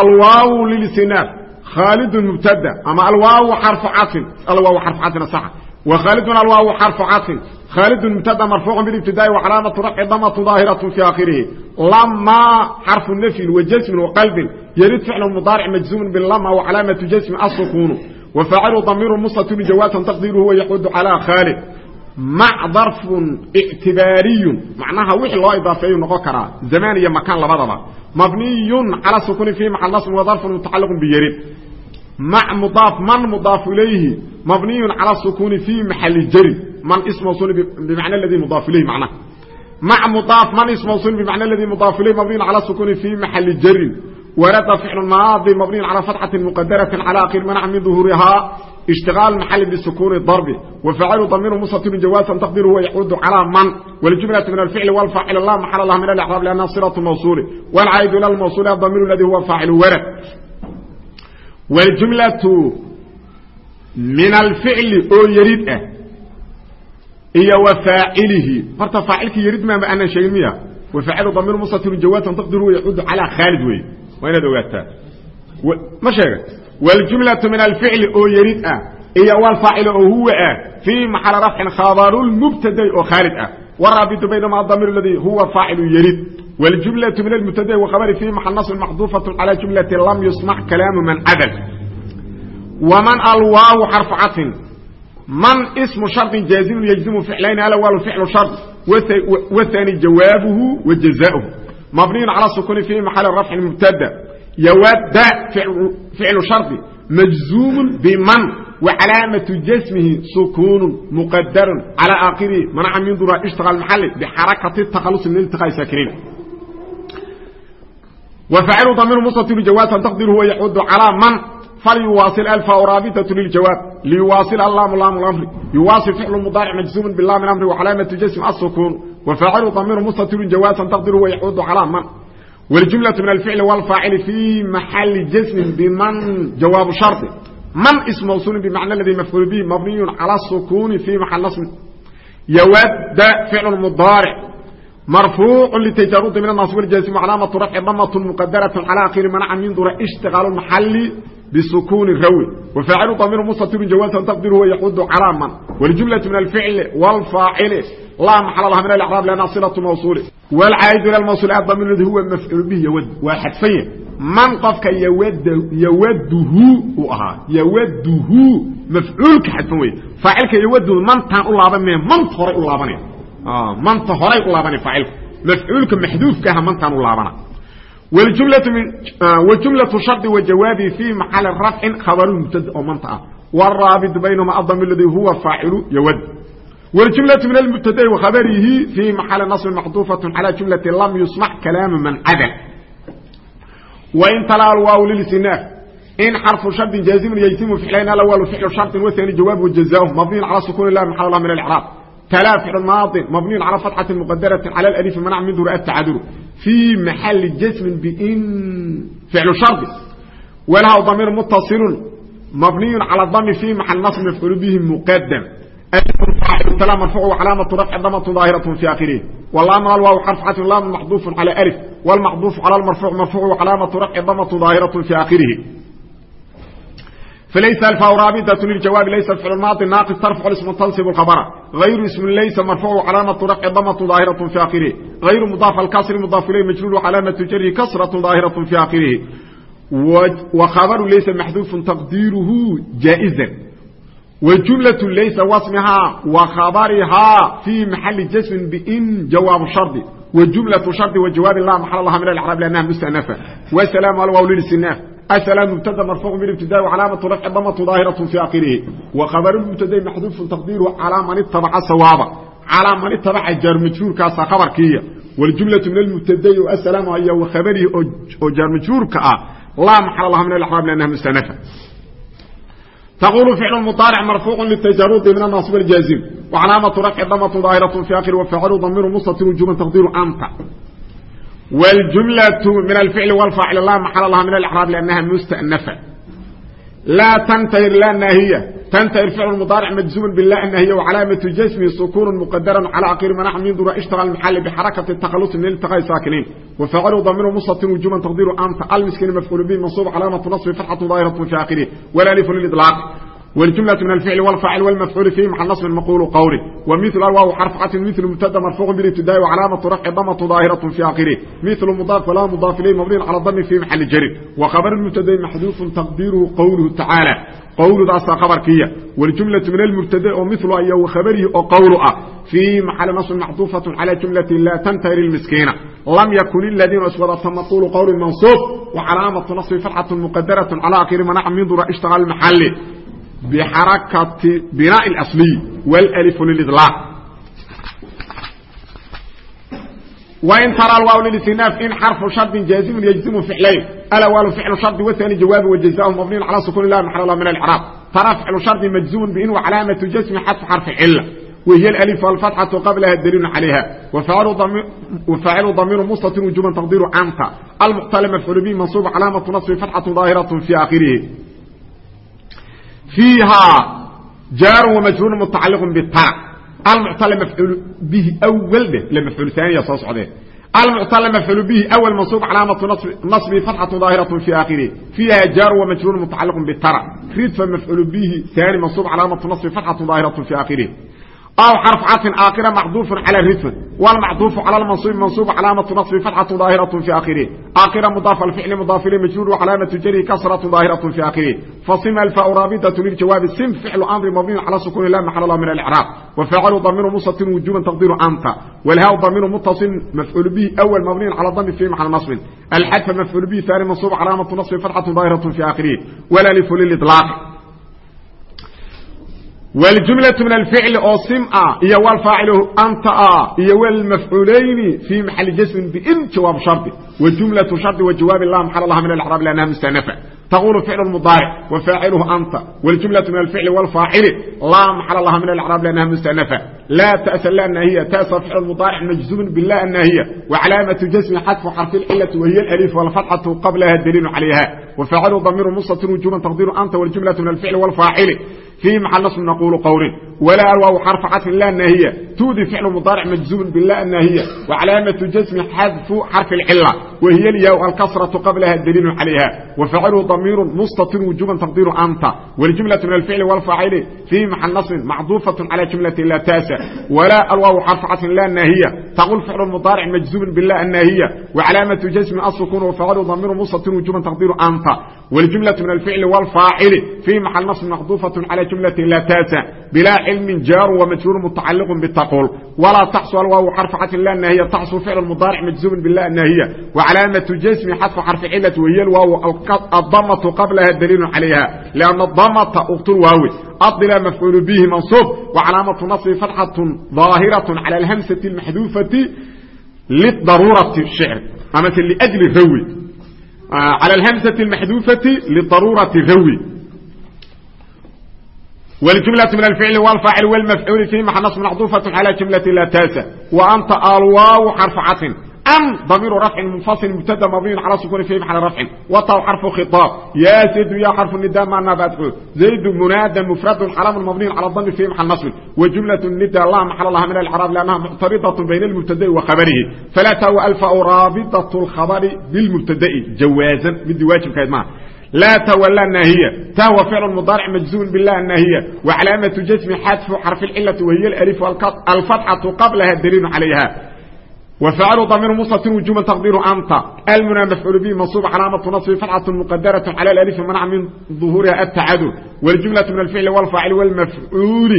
الواو للسناد خالد مبتدا أما الواو حرف عطف الواو حرف عطف صح وخالد الواو حرف عطف خالد مبتدا مرفوع بالابتداء وعلامه رفع ضمه ظاهره في اخره لما حرف النفي وجزم وقلب يريد فعل مضارع مجزوم باللما وعلامه جزم السكون وفاعل ضمير مستتر جوازا تقديره هو يحد على خالد مع ظرف اعتباري معناها وحي لو اضافه نقو كرا زمان يا مكان لبدبا مبني على السكون في محل نصب وظرف متعلق بيريد مع مضاف من مضاف اليه مبني على السكون في محل الجر من اسم موصول بمعنى الذي مضاف اليه معناه مع مضاف من اسم موصول بمعنى الذي مضاف اليه مبني على السكون في محل الجر ورد فعل ماضي مبني على فتحة مقدرة على آخر منع من ظهورها اشتغال محل بسكون الضرب وفعل ضمير مستتر جوازا تقديره ويعود على من والجملة من الفعل والفاعل الله محل الله من الإعراب لأنها صلة الموصول والعائد إلى الموصول الضمير الذي هو فاعل ورد waljumlatu min alficli oo yarid ah iyo wa faacilihi horta faacilka yarid maama aanan sheegin miya wafaacilu damiir mustatirun jawaatan taqdiru wa calaa khaalid wey waa inaad ogaataa ma sheegay waljumlatu min alficli oo yarid ah iyo walfaacila oo huwa ah fii maxala rafcin khabarulmubtaday oo khaalid ah waraabitu baynama adamiir aladii huwa faacilu yarid يريد والجملة من المبتدا وخبر في محل نصب محذوفة على جملة لم يسمع كلام من عدل ومن الواو حرف عطف من اسم شرط جازم يجزم فعلين الاول فعل شرط والثاني جوابه وجزاؤه مبني على السكون في محل الرفع المبتدا يود فعل, فعل شرط مجزوم بمن وعلامة جسمه سكون مقدر على آخره منع من ذرة اشتغل المحل بحركة التخلص من التقاء ساكنين وفعل ضمير مستتر جوازا تقديره ويحود على من فليواصل الف رابطه للجواب ليواصل اللام لام الامر يواصل فعل مضارع مجزوم باللام الامر وعلامه جسم السكون وفاعل ضمير مستتر جوازا تقديره ويحود على من والجمله من الفعل والفاعل في محل جسم بمن جواب شرط من اسم موصول بمعنى الذي مفعول به مبني على السكون في محل نصب يود فعل مضارع مرفوع لتجرد من النصب والجاسم علامة رفع ضمة مقدرة على آخر منع من ذر اشتغال المحل بسكون الروي وفاعل ضمير مستتر جوازا تقديره ويحد على من والجملة من الفعل والفاعل لا محل لها من الإعراب لأنها صلة موصول والعائد إلى الموصول الضمير الذي هو مفعول به يود واحد فين man qofka yawaduhu uu ahaa yawaduhu mafcuulka xadfan wey faacilka yawaduhu mantaan u laaban mee manta horay u laabanaya manta horay u laabanaya faacilku mafcuulka maxduufka aha mantaan u laabana wjumlaة shardi wajawaabi fii maxali rafcin khabaru mubtada oo manta ah wاraabiط baynahuma adam اladii huwa faacilu ywad wاljumlaة min اlmubtada'i wakhabarihi fii maxali naصbi maxduufaة calى jumlati lam yusmac kalaama man cadal wain talaa alwaaw lilsinaaf in xarfu shardin jaazimun yajzimu ficlayn alawal ficlu shardin waani jawaab wajazaahu mabniyin calى sukun lah maxal lah min اlcraab tla ficl maadin mabniyu calى fatxati mqadaraةi calى alif manac min dura atacaduru fii maxali jasmin bin ficlu shardi walaha damiir mutaصilu mabniyu calى dami fi maxal nasb mafcuul bihi muqadam marfuc calaamatu rafci damatu daahiraة fi akhirihi wlamal waaw xarfcatin laam maxduufu calى alif wlmaxduufu calى marfuc marfuc calaamatu rafci damatu daahiraة fi akhirihi فلyس الفاaرابdة للجواب لyس فعل ماضي ناقص ترفع اسم تنصب الخبر غير اسم لyس مرفوع علامة رفع ضمة ظاهرة في آخره غير مضاف الكسر مضاف إليه مجلول علامة جره كسرة ظاهرة في آخره وخبر لyس محذوف تقديره جائزا وجملة لyس واسمها وخبرها في محل جسم بإن جواب شرط وجملة شرط وجواب الله محل الله من الإعراب لأنها مستأنفة وسلام الواو للسناف السلام مبتدا مرفوع بالابتداء وعلامه رفع ضمه ظاهره في اخره وخبر المبتدا محذوف تقديره على من اتبع الصواب على من اتبع الجار مجرور كاس خبر كيه والجمله من المبتدا والسلام هي وخبره او جار مجرور كا لا محل لها من الاحراب لانها مستنفه تقول فعل المضارع مرفوع للتجرد من النصب الجازم وعلامه رفع ضمه ظاهره في اخره وفعل ضمير مستتر وجوبا تقدير انت والجملة من الفعل والفاعل لا محل لها من الإعراب لأنها مستأنفة لا تنتهر لا ناهية تنتهر فعل المضارع مجزوم بالله الناهية وعلامة جسم سكون مقدرا على آخر منح من دور اشتغل المحل بحركة التخلص من التقاء ساكنين وفعل ضمير مستطر وجوبا تقدير أنت المسكين مفعول به منصوب علامة نصب فتحة ظاهرة في آخره ولا ألف للإطلاق والجملة من الفعل والفاعل والمفعول فيه محل نصب المقول قوله ومثل الواو حرف عطف مثل مبتدا مرفوع بالابتداء وعلامة رفع ضمة ظاهرة في آخره مثل مضاف ولا مضاف إليه مبني على الضم في محل جر وخبر المبتدا محذوف تقديره قوله تعالى قول ذا خبر كية والجملة من المبتدا ومثل أي وخبره وقوله في محل نصب محذوفة على جملة لا تنتهي المسكينة لم يكن الذين أسودت مقول قول منصوب وعلامة نصب فتحة مقدرة على آخر منع من ذر اشتغل المحل بحركة بناء الأصلي والألف للإطلاق وإن ترى الواو للاستئناف إن حرف شرط جازم يجزم فعلين الأول فعل شرط والثاني جواب وجزاء مبني على سكون الله محل الله من الإعراب ترى فعل شرط مجزوم بإن وعلامة جزم حذف حرف علة وهي الألف والفتحة قبلها الدليل عليها وفعل ضمير وفعل ضمير مستتر وجوبا تقدير أنت المقتل مفعول به منصوب علامة نصب فتحة ظاهرة في آخره فيها جار ومجرور متعلق بالتاء المعتل مفعول به اول ده لمفعول ثاني يا صاص المعتل مفعول به اول منصوب علامه نصب نصب فتحه ظاهره في اخره فيها جار ومجرور متعلق بالتاء ريد مفعول به ثاني منصوب علامه نصب فتحه ظاهره في اخره أو حرف عطف آخر محذوف على الرفع والمحذوف على المنصوب منصوب علامة نصب فتحة ظاهرة في آخره آخر مضاف الفعل مضاف إليه مجرور وعلامة جره كسرة ظاهرة في آخره فصم الفاء رابطة للجواب السم فعل أمر مبني على سكون لا محل الله من الإعراب وفعل ضمير مستتر وجوبا تقدير أنت والهاء ضمير متصل مفعول به أول مبني على ضم في محل نصب الحذف مفعول به ثاني منصوب علامة نصب فتحة ظاهرة في آخره ولا لف للإطلاق والجملة من الفعل أو سمع هي والفاعل أنت آه هي والمفعولين في محل جسم بإن جواب شرط والجملة شرط وجواب الله محل الله من الأعراب لأنها مستأنفة تقول فعل المضارع وفاعله أنت والجملة من الفعل والفاعل لا محل الله من الأعراب لأنها مستأنفة لا تأسل لأنها هي تأسى فعل المضارع مجزوم بالله أنها هي وعلامة جسم حذف حرف العلة وهي الألف والفتحة قبلها الدليل عليها وفاعل ضمير مستتر وجوبا تقدير أنت والجملة من الفعل والفاعل في محل نصب نقول قول ولا الواو حرف عطف لا النهية تودي فعل مضارع مجزوم بالله النهية وعلامة جسم حذف حرف العلة وهي الياء الكسرة قبلها الدليل عليها وفعله ضمير مستتر وجوبا تقدير أنت والجملة من الفعل والفاعل في محل نصب معطوفة على جملة لا تاسع ولا الواو حرف عطف لا ناهية تقول فعل المضارع مجزوم بالله الناهية وعلامة جزم السكون وفعل ضمير مستتر وجوبا تقدير أنت والجملة من الفعل والفاعل في محل نصب معطوفة على جملة لا تاسع بلا علم جار ومجرور متعلق بالتقول ولا تحصل الواو حرف عطف لا الناهية تحصل فعل المضارع مجزوم بالله الناهية وعلامة جزم حذف حرف علة وهي الواو الضمة قبلها الدليل عليها لأن الضمة أخت الواو أضل مفعول به منصوب وعلامة نصب فتحة ظاهرة على الهمسة المحذوفة للضرورة الشعر أما لأجل الروي آه على الهمسة المحذوفة لضرورة الروي والجملة من الفعل والفاعل والمفعول في محل نصب معطوفة على جملة لا تاسع وأنت الواو حرف عطف أم ضمير رفع منفصل مبتدا مبني على سكون في محل رفع وطاو حرف خطاب يا زيد يا حرف النداء معنى بعده زيد منادى مفرد حرام مبني على الضم في محل نصب وجملة النداء الله محل الله من الإعراب لأنها معترضة بين المبتدا وخبره فلا تو ألف أو رابطة الخبر بالمبتدا جوازا بدي واجب كايد معه لا تولى الناهية تهو فعل مضارع مجزوم بالله الناهية وعلامة جزم حذف حرف العلة وهي الألف والفتحة قبلها الدليل عليها وفعل ضمير مستتر وجوبا تقدير أنت المنى مفعول به منصوب علامة نصب فتحة مقدرة على الألف منع من ظهورها التعادل والجملة من الفعل والفاعل والمفعول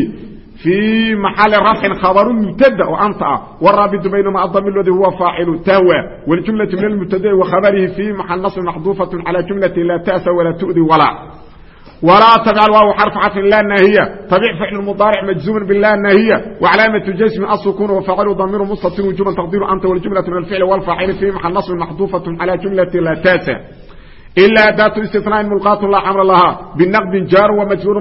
في محل رفع خبر مبتدا وانت والرابط بينما الضمير الذي هو فاعل تهوى والجمله من المبتدا وخبره في محل نصب محذوفه على جمله لا تاسى ولا تؤذي ولا ولا تبع الواو حرف عطف لا الناهية تبع فعل المضارع مجزوم بالله الناهية وعلامة جزم السكون وفعل ضمير مستتر وجوبا تقدير أنت والجملة من الفعل والفاعل في محل نصب محذوفة على جملة لا تاسع إلا أداة استثناء ملقاة لا أمر لها بالنقد جار ومجرور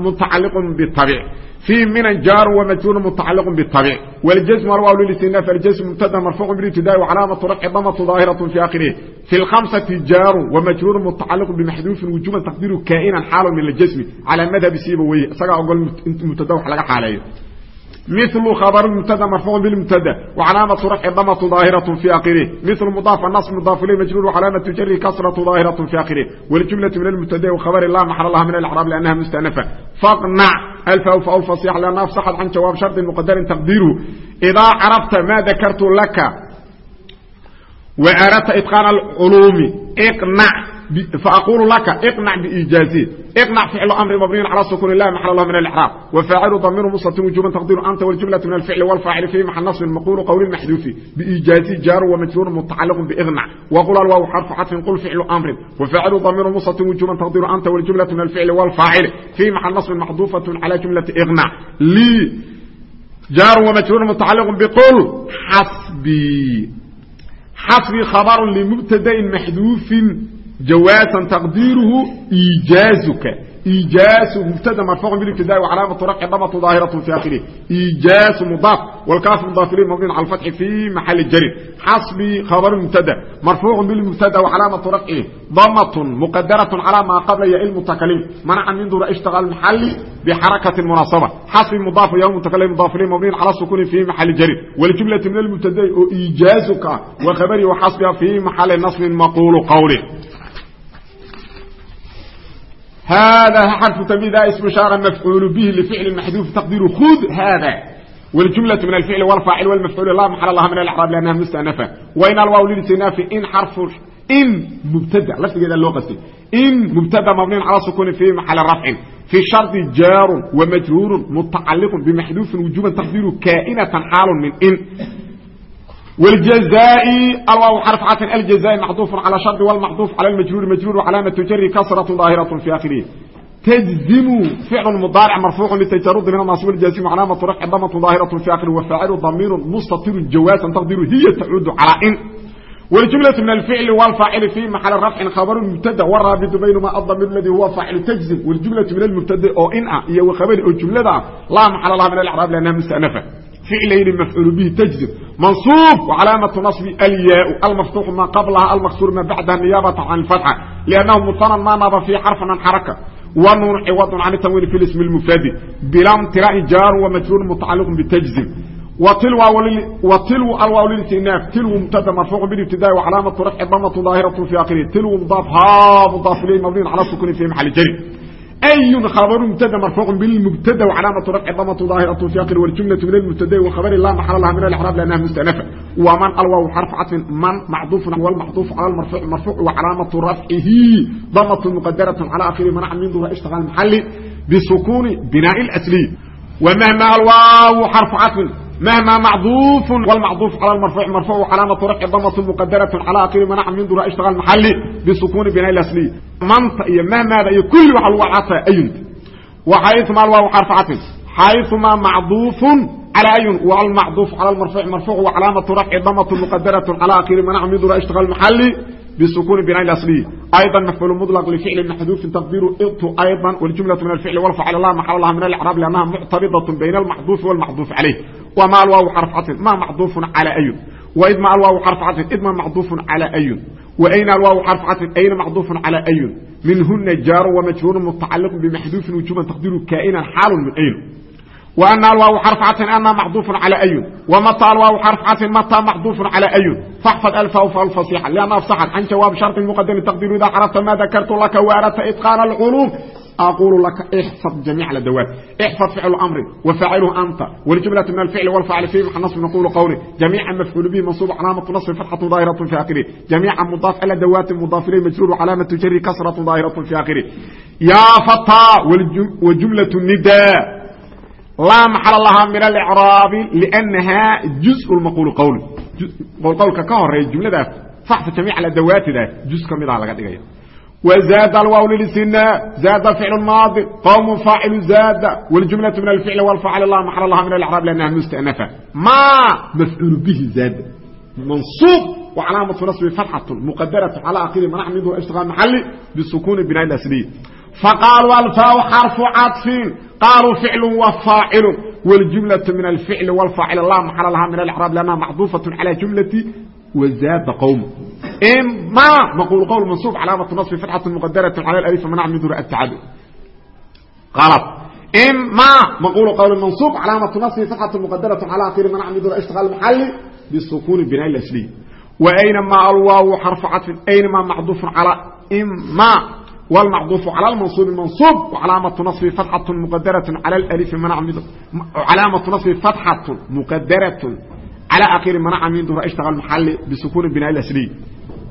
متعلق بالطبيع في من جار ومجرور متعلق بالطبيع والجزم والواو للاستئناف الجزم مبتدا مرفوع بالابتداء وعلامة رفع ضمة ظاهرة في آخره في الخمسة جار ومجرور متعلق بمحذوف وجوبا تقديره كائنا حال من الجزم على مذهب سيبويه سقى أقول مبتدا وحلقة حاليه مثل خبر المبتدا مرفوع بالمبتدا وعلامة رفع ضمة ظاهرة في آخره مثل مضاف النصب مضاف إليه مجرور وعلامة جره كسرة ظاهرة في آخره والجملة من المبتدا وخبر الله محل الله من الإعراب لأنها مستأنفة فاقنع الف أو فأو فصيح لأنها فصحت عن جواب شرط مقدر تقديره إذا عرفت ما ذكرت لك وأردت إتقان العلوم اقنع فأقول لك اقنع بإيجازي اقنع فعل أمر مبني على سكون الله محل الله من الإعراب وفاعل ضمير مستتر وجوبا تقدير أنت والجملة من الفعل والفاعل في محل نصب المقول قول المحذوف بإيجازي جار ومجرور متعلق بإغنع وقل الواو حرف عطف قل فعل أمر وفاعل ضمير مستتر وجوبا تقدير أنت والجملة من الفعل والفاعل في محل نصب محذوفة على جملة إغنع لي جار ومجرور متعلق بقل حسبي حسبي خبر لمبتدا محذوف jawaasan taqdiiruhu iijaazuka iijaasu mubtada marfuucun bilibtidaai wacalaamatu rafci dhamatu daahiratun fi akhirih iijaasu mudaaf walkaafu mudaaf ilayhi mabniin cala alfatxi fi maxali jarin xasbi khabaru mubtada marfuucun bilmubtada wacalaamatu rafcihi damatun muqadaratun calaa maa qabla yail mutakalim manaca min dura ishtaqa almaxali bxarakati munaasaba xasbi mudaaf ya mutakalim mudaaf ilayhi mabniin cala sukuni fi maxali jarin waljumlati min almubtada'i oo iijaazuka ah wa khabarihi waxasbiha fi maxali nasbin maquulu qawli هذا حرف تمييز اسم شارع مفعول به لفعل محذوف تقديره خذ هذا والجملة من الفعل والفاعل والمفعول لا محل الله من الإعراب لأنها مستأنفة وإن الواو للاستئناف إن حرف إن مبتدا لفظ كده اللغة إن مبتدا مبني على سكون في محل رفع في شرط جار ومجرور متعلق بمحذوف وجوبا تقديره كائنة حال من إن والجزاء الواو حرف عطف الجزاء محذوف على شرط والمحذوف على المجرور مجرور وعلامة جر كسرة ظاهرة في آخره تجزم فعل مضارع مرفوع للتجرد من الناصب الجازم وعلامة رفع ضمة ظاهرة في آخره وفاعل ضمير مستطير جوازا تقديره هي تعود على إن والجملة من الفعل والفاعل في محل رفع خبر مبتدا والرابط بينما الضمير الذي هو فاعل تجزم والجملة من المبتدا او ان هي وخبر او الجملة لا محل لها من الاعراب لانها مستأنفة فعلين مفعول به تجزم منصوب وعلامة نصب الياء المفتوح ما قبلها المكسور ما بعدها نيابة عن الفتحة لأنه مثنى ما ناب فيه حرفا عن حركة ونون عوض عن التنوين في الاسم المفرد بلا امتراء جار ومجرور متعلق بالتجزم وتلو وتلو الواو للاستئناف تلو مبتدا مرفوع بالابتداء وعلامه رفع ضمه ظاهره في اخره تلو مضاف ها مضاف اليه مبني على السكون في محل جر أي خبر مبتدا مرفوع بالمبتدا وعلامة رفع ضمة ظاهرة في آخر والجملة من المبتدا وخبر لا محل لها من الإعراب لأنها مستأنفة ومن الواو حرف عطف من معطوف والمعطوف على المرفوع مرفوع وعلامة رفعه ضمة مقدرة على آخر منع من ظهر اشتغال محل بسكون بناء الأسلي ومهما الواو حرف عطف مهما معضوف والمعضوف على المرفوع مرفوع وعلامة رفع ضمة مقدرة على آخر منع من ظهر اشتغال محل بسكون بناء الأسلي منطق مهما كل وحل وعطى أينت وحيث ما الواو حرف عطف حيث ما معضوف على أي والمعضوف على المرفوع مرفوع وعلامة رفع ضمة مقدرة على آخر منع من ظهر اشتغال المحل بسكون بناء الأصلي أيضا مفعول مطلق لفعل محذوف تقديره اغت أيضا والجملة من الفعل والفعل الله محل الله من الإعراب لأنها معترضة بين المحذوف والمحذوف عليه وما الواو حرف عطف ما معذوف على أي وإذ ما الواو حرف عطف إذ ما معذوف على أي وأين الواو حرف عطف أين معذوف على أي منهن جار ومجرور متعلق بمحذوف وجوبا تقديره كائنا حال من أين وأن الواو حرف عطف أن معطوف على أي ومتى الواو حرف عطف متى معطوف على أي فاحفظ ألف أو فالفصيحة لأن أفصحت عن جواب شرط مقدم تقدير إذا عرفت ما ذكرت لك وأردت إتقان العلوم أقول لك احفظ جميع الأدوات احفظ فعل أمر وفاعله أنت والجملة من الفعل والفعل فيه محل نصب نقول قوله جميعا مفعول به منصوب علامة نصب فتحة ظاهرة في آخره جميعا مضاف إلى دوات مضاف إليه مجرور علامة جر كسرة ظاهرة في آخره يا فتى وجملة النداء لا محل لها من الإعراب لأنها جزء المقول قول قولك كهر الجملة ده فحف جميع الأدوات ده جزء كميد على قد وزاد الواو للسنة زاد فعل ماضي قوم فاعل زاد والجملة من الفعل والفعل الله محل لها من الإعراب لأنها مستأنفة ما مفعول به زاد منصوب وعلامة نصب فتحة مقدرة على آخر منع منه اشتغال محلي بالسكون بناء الأسلي فقالوا الفاء حرف عطف قالوا فعل وفاعل والجملة من الفعل والفاعل الله محل لها من الإعراب لأنها معطوفة على جملة وزاد قوم إما مقول قول منصوب علامة نصب فتحة مقدرة على الألف منع من ذرة التعدد غلط إما مقول قول منصوب علامة نصب فتحة مقدرة على آخر منع من ذرة اشتغال محلي بالسكون بناء الأسلي وأينما الواو حرف عطف أينما معطوف على إما والمعطوف على المنصوب المنصوب وعلامة نصب فتحة مقدرة على الألف منع من علامة نصب فتحة مقدرة على آخر منع من ظهر اشتغل محل بسكون البناء الأسلي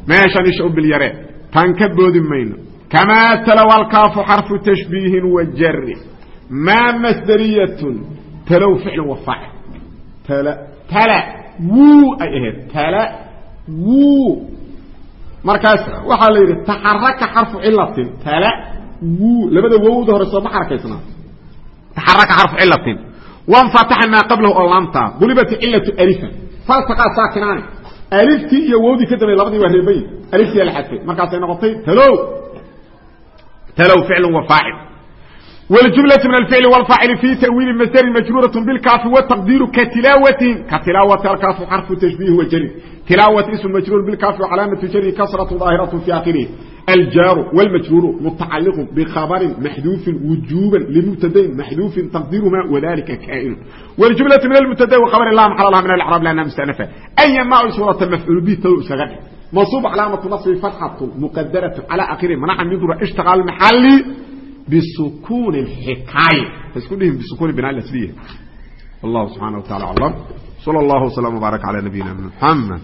meeshan isha u tan ka boodi mayno. Kamaa talow alkaafu xarfu tashbiihin wa jarri. Maa masderiyatun talow ficlan wa faacil tala. Tala. Wuu ay ahayd tala. Wuu. Markaas waxaa la yidhi taxaraka xarfu cilatin tala. Wuu. Labada wowda hore sooma xarakaysnaa taxaraka xarfu cilatin wanfataxa qablahu oo laamtaa cilatu arifa faastaqaa saakinaani aliftii iyo wowdii ka dambay labadii waa reebayi aliftii la xadfay markaasay noqotay talow talow ficlu wa faacil والجملة من الفعل والفاعل في تأويل مصدر مجرورة بالكاف والتقدير كتلاوة كتلاوة الكاف حرف تشبيه وجر تلاوة اسم مجرور بالكاف وعلامة جره كسرة ظاهرة في آخره الجار والمجرور متعلق بخبر محذوف وجوبا لمبتدا محذوف تقديرهما وذلك كائن والجملة من المبتدا وخبر الله محل الله من الإعراب لأنها مستأنفة أي ما صورة مفعول به تو سغد منصوب علامة نصب فتحة مقدرة على آخره منع من يضر اشتغال محلي بسكون الحكاية تسكنهم بسكون بناء الأسلية الله سبحانه وتعالى أعلم صلى الله وسلم وبارك على نبينا محمد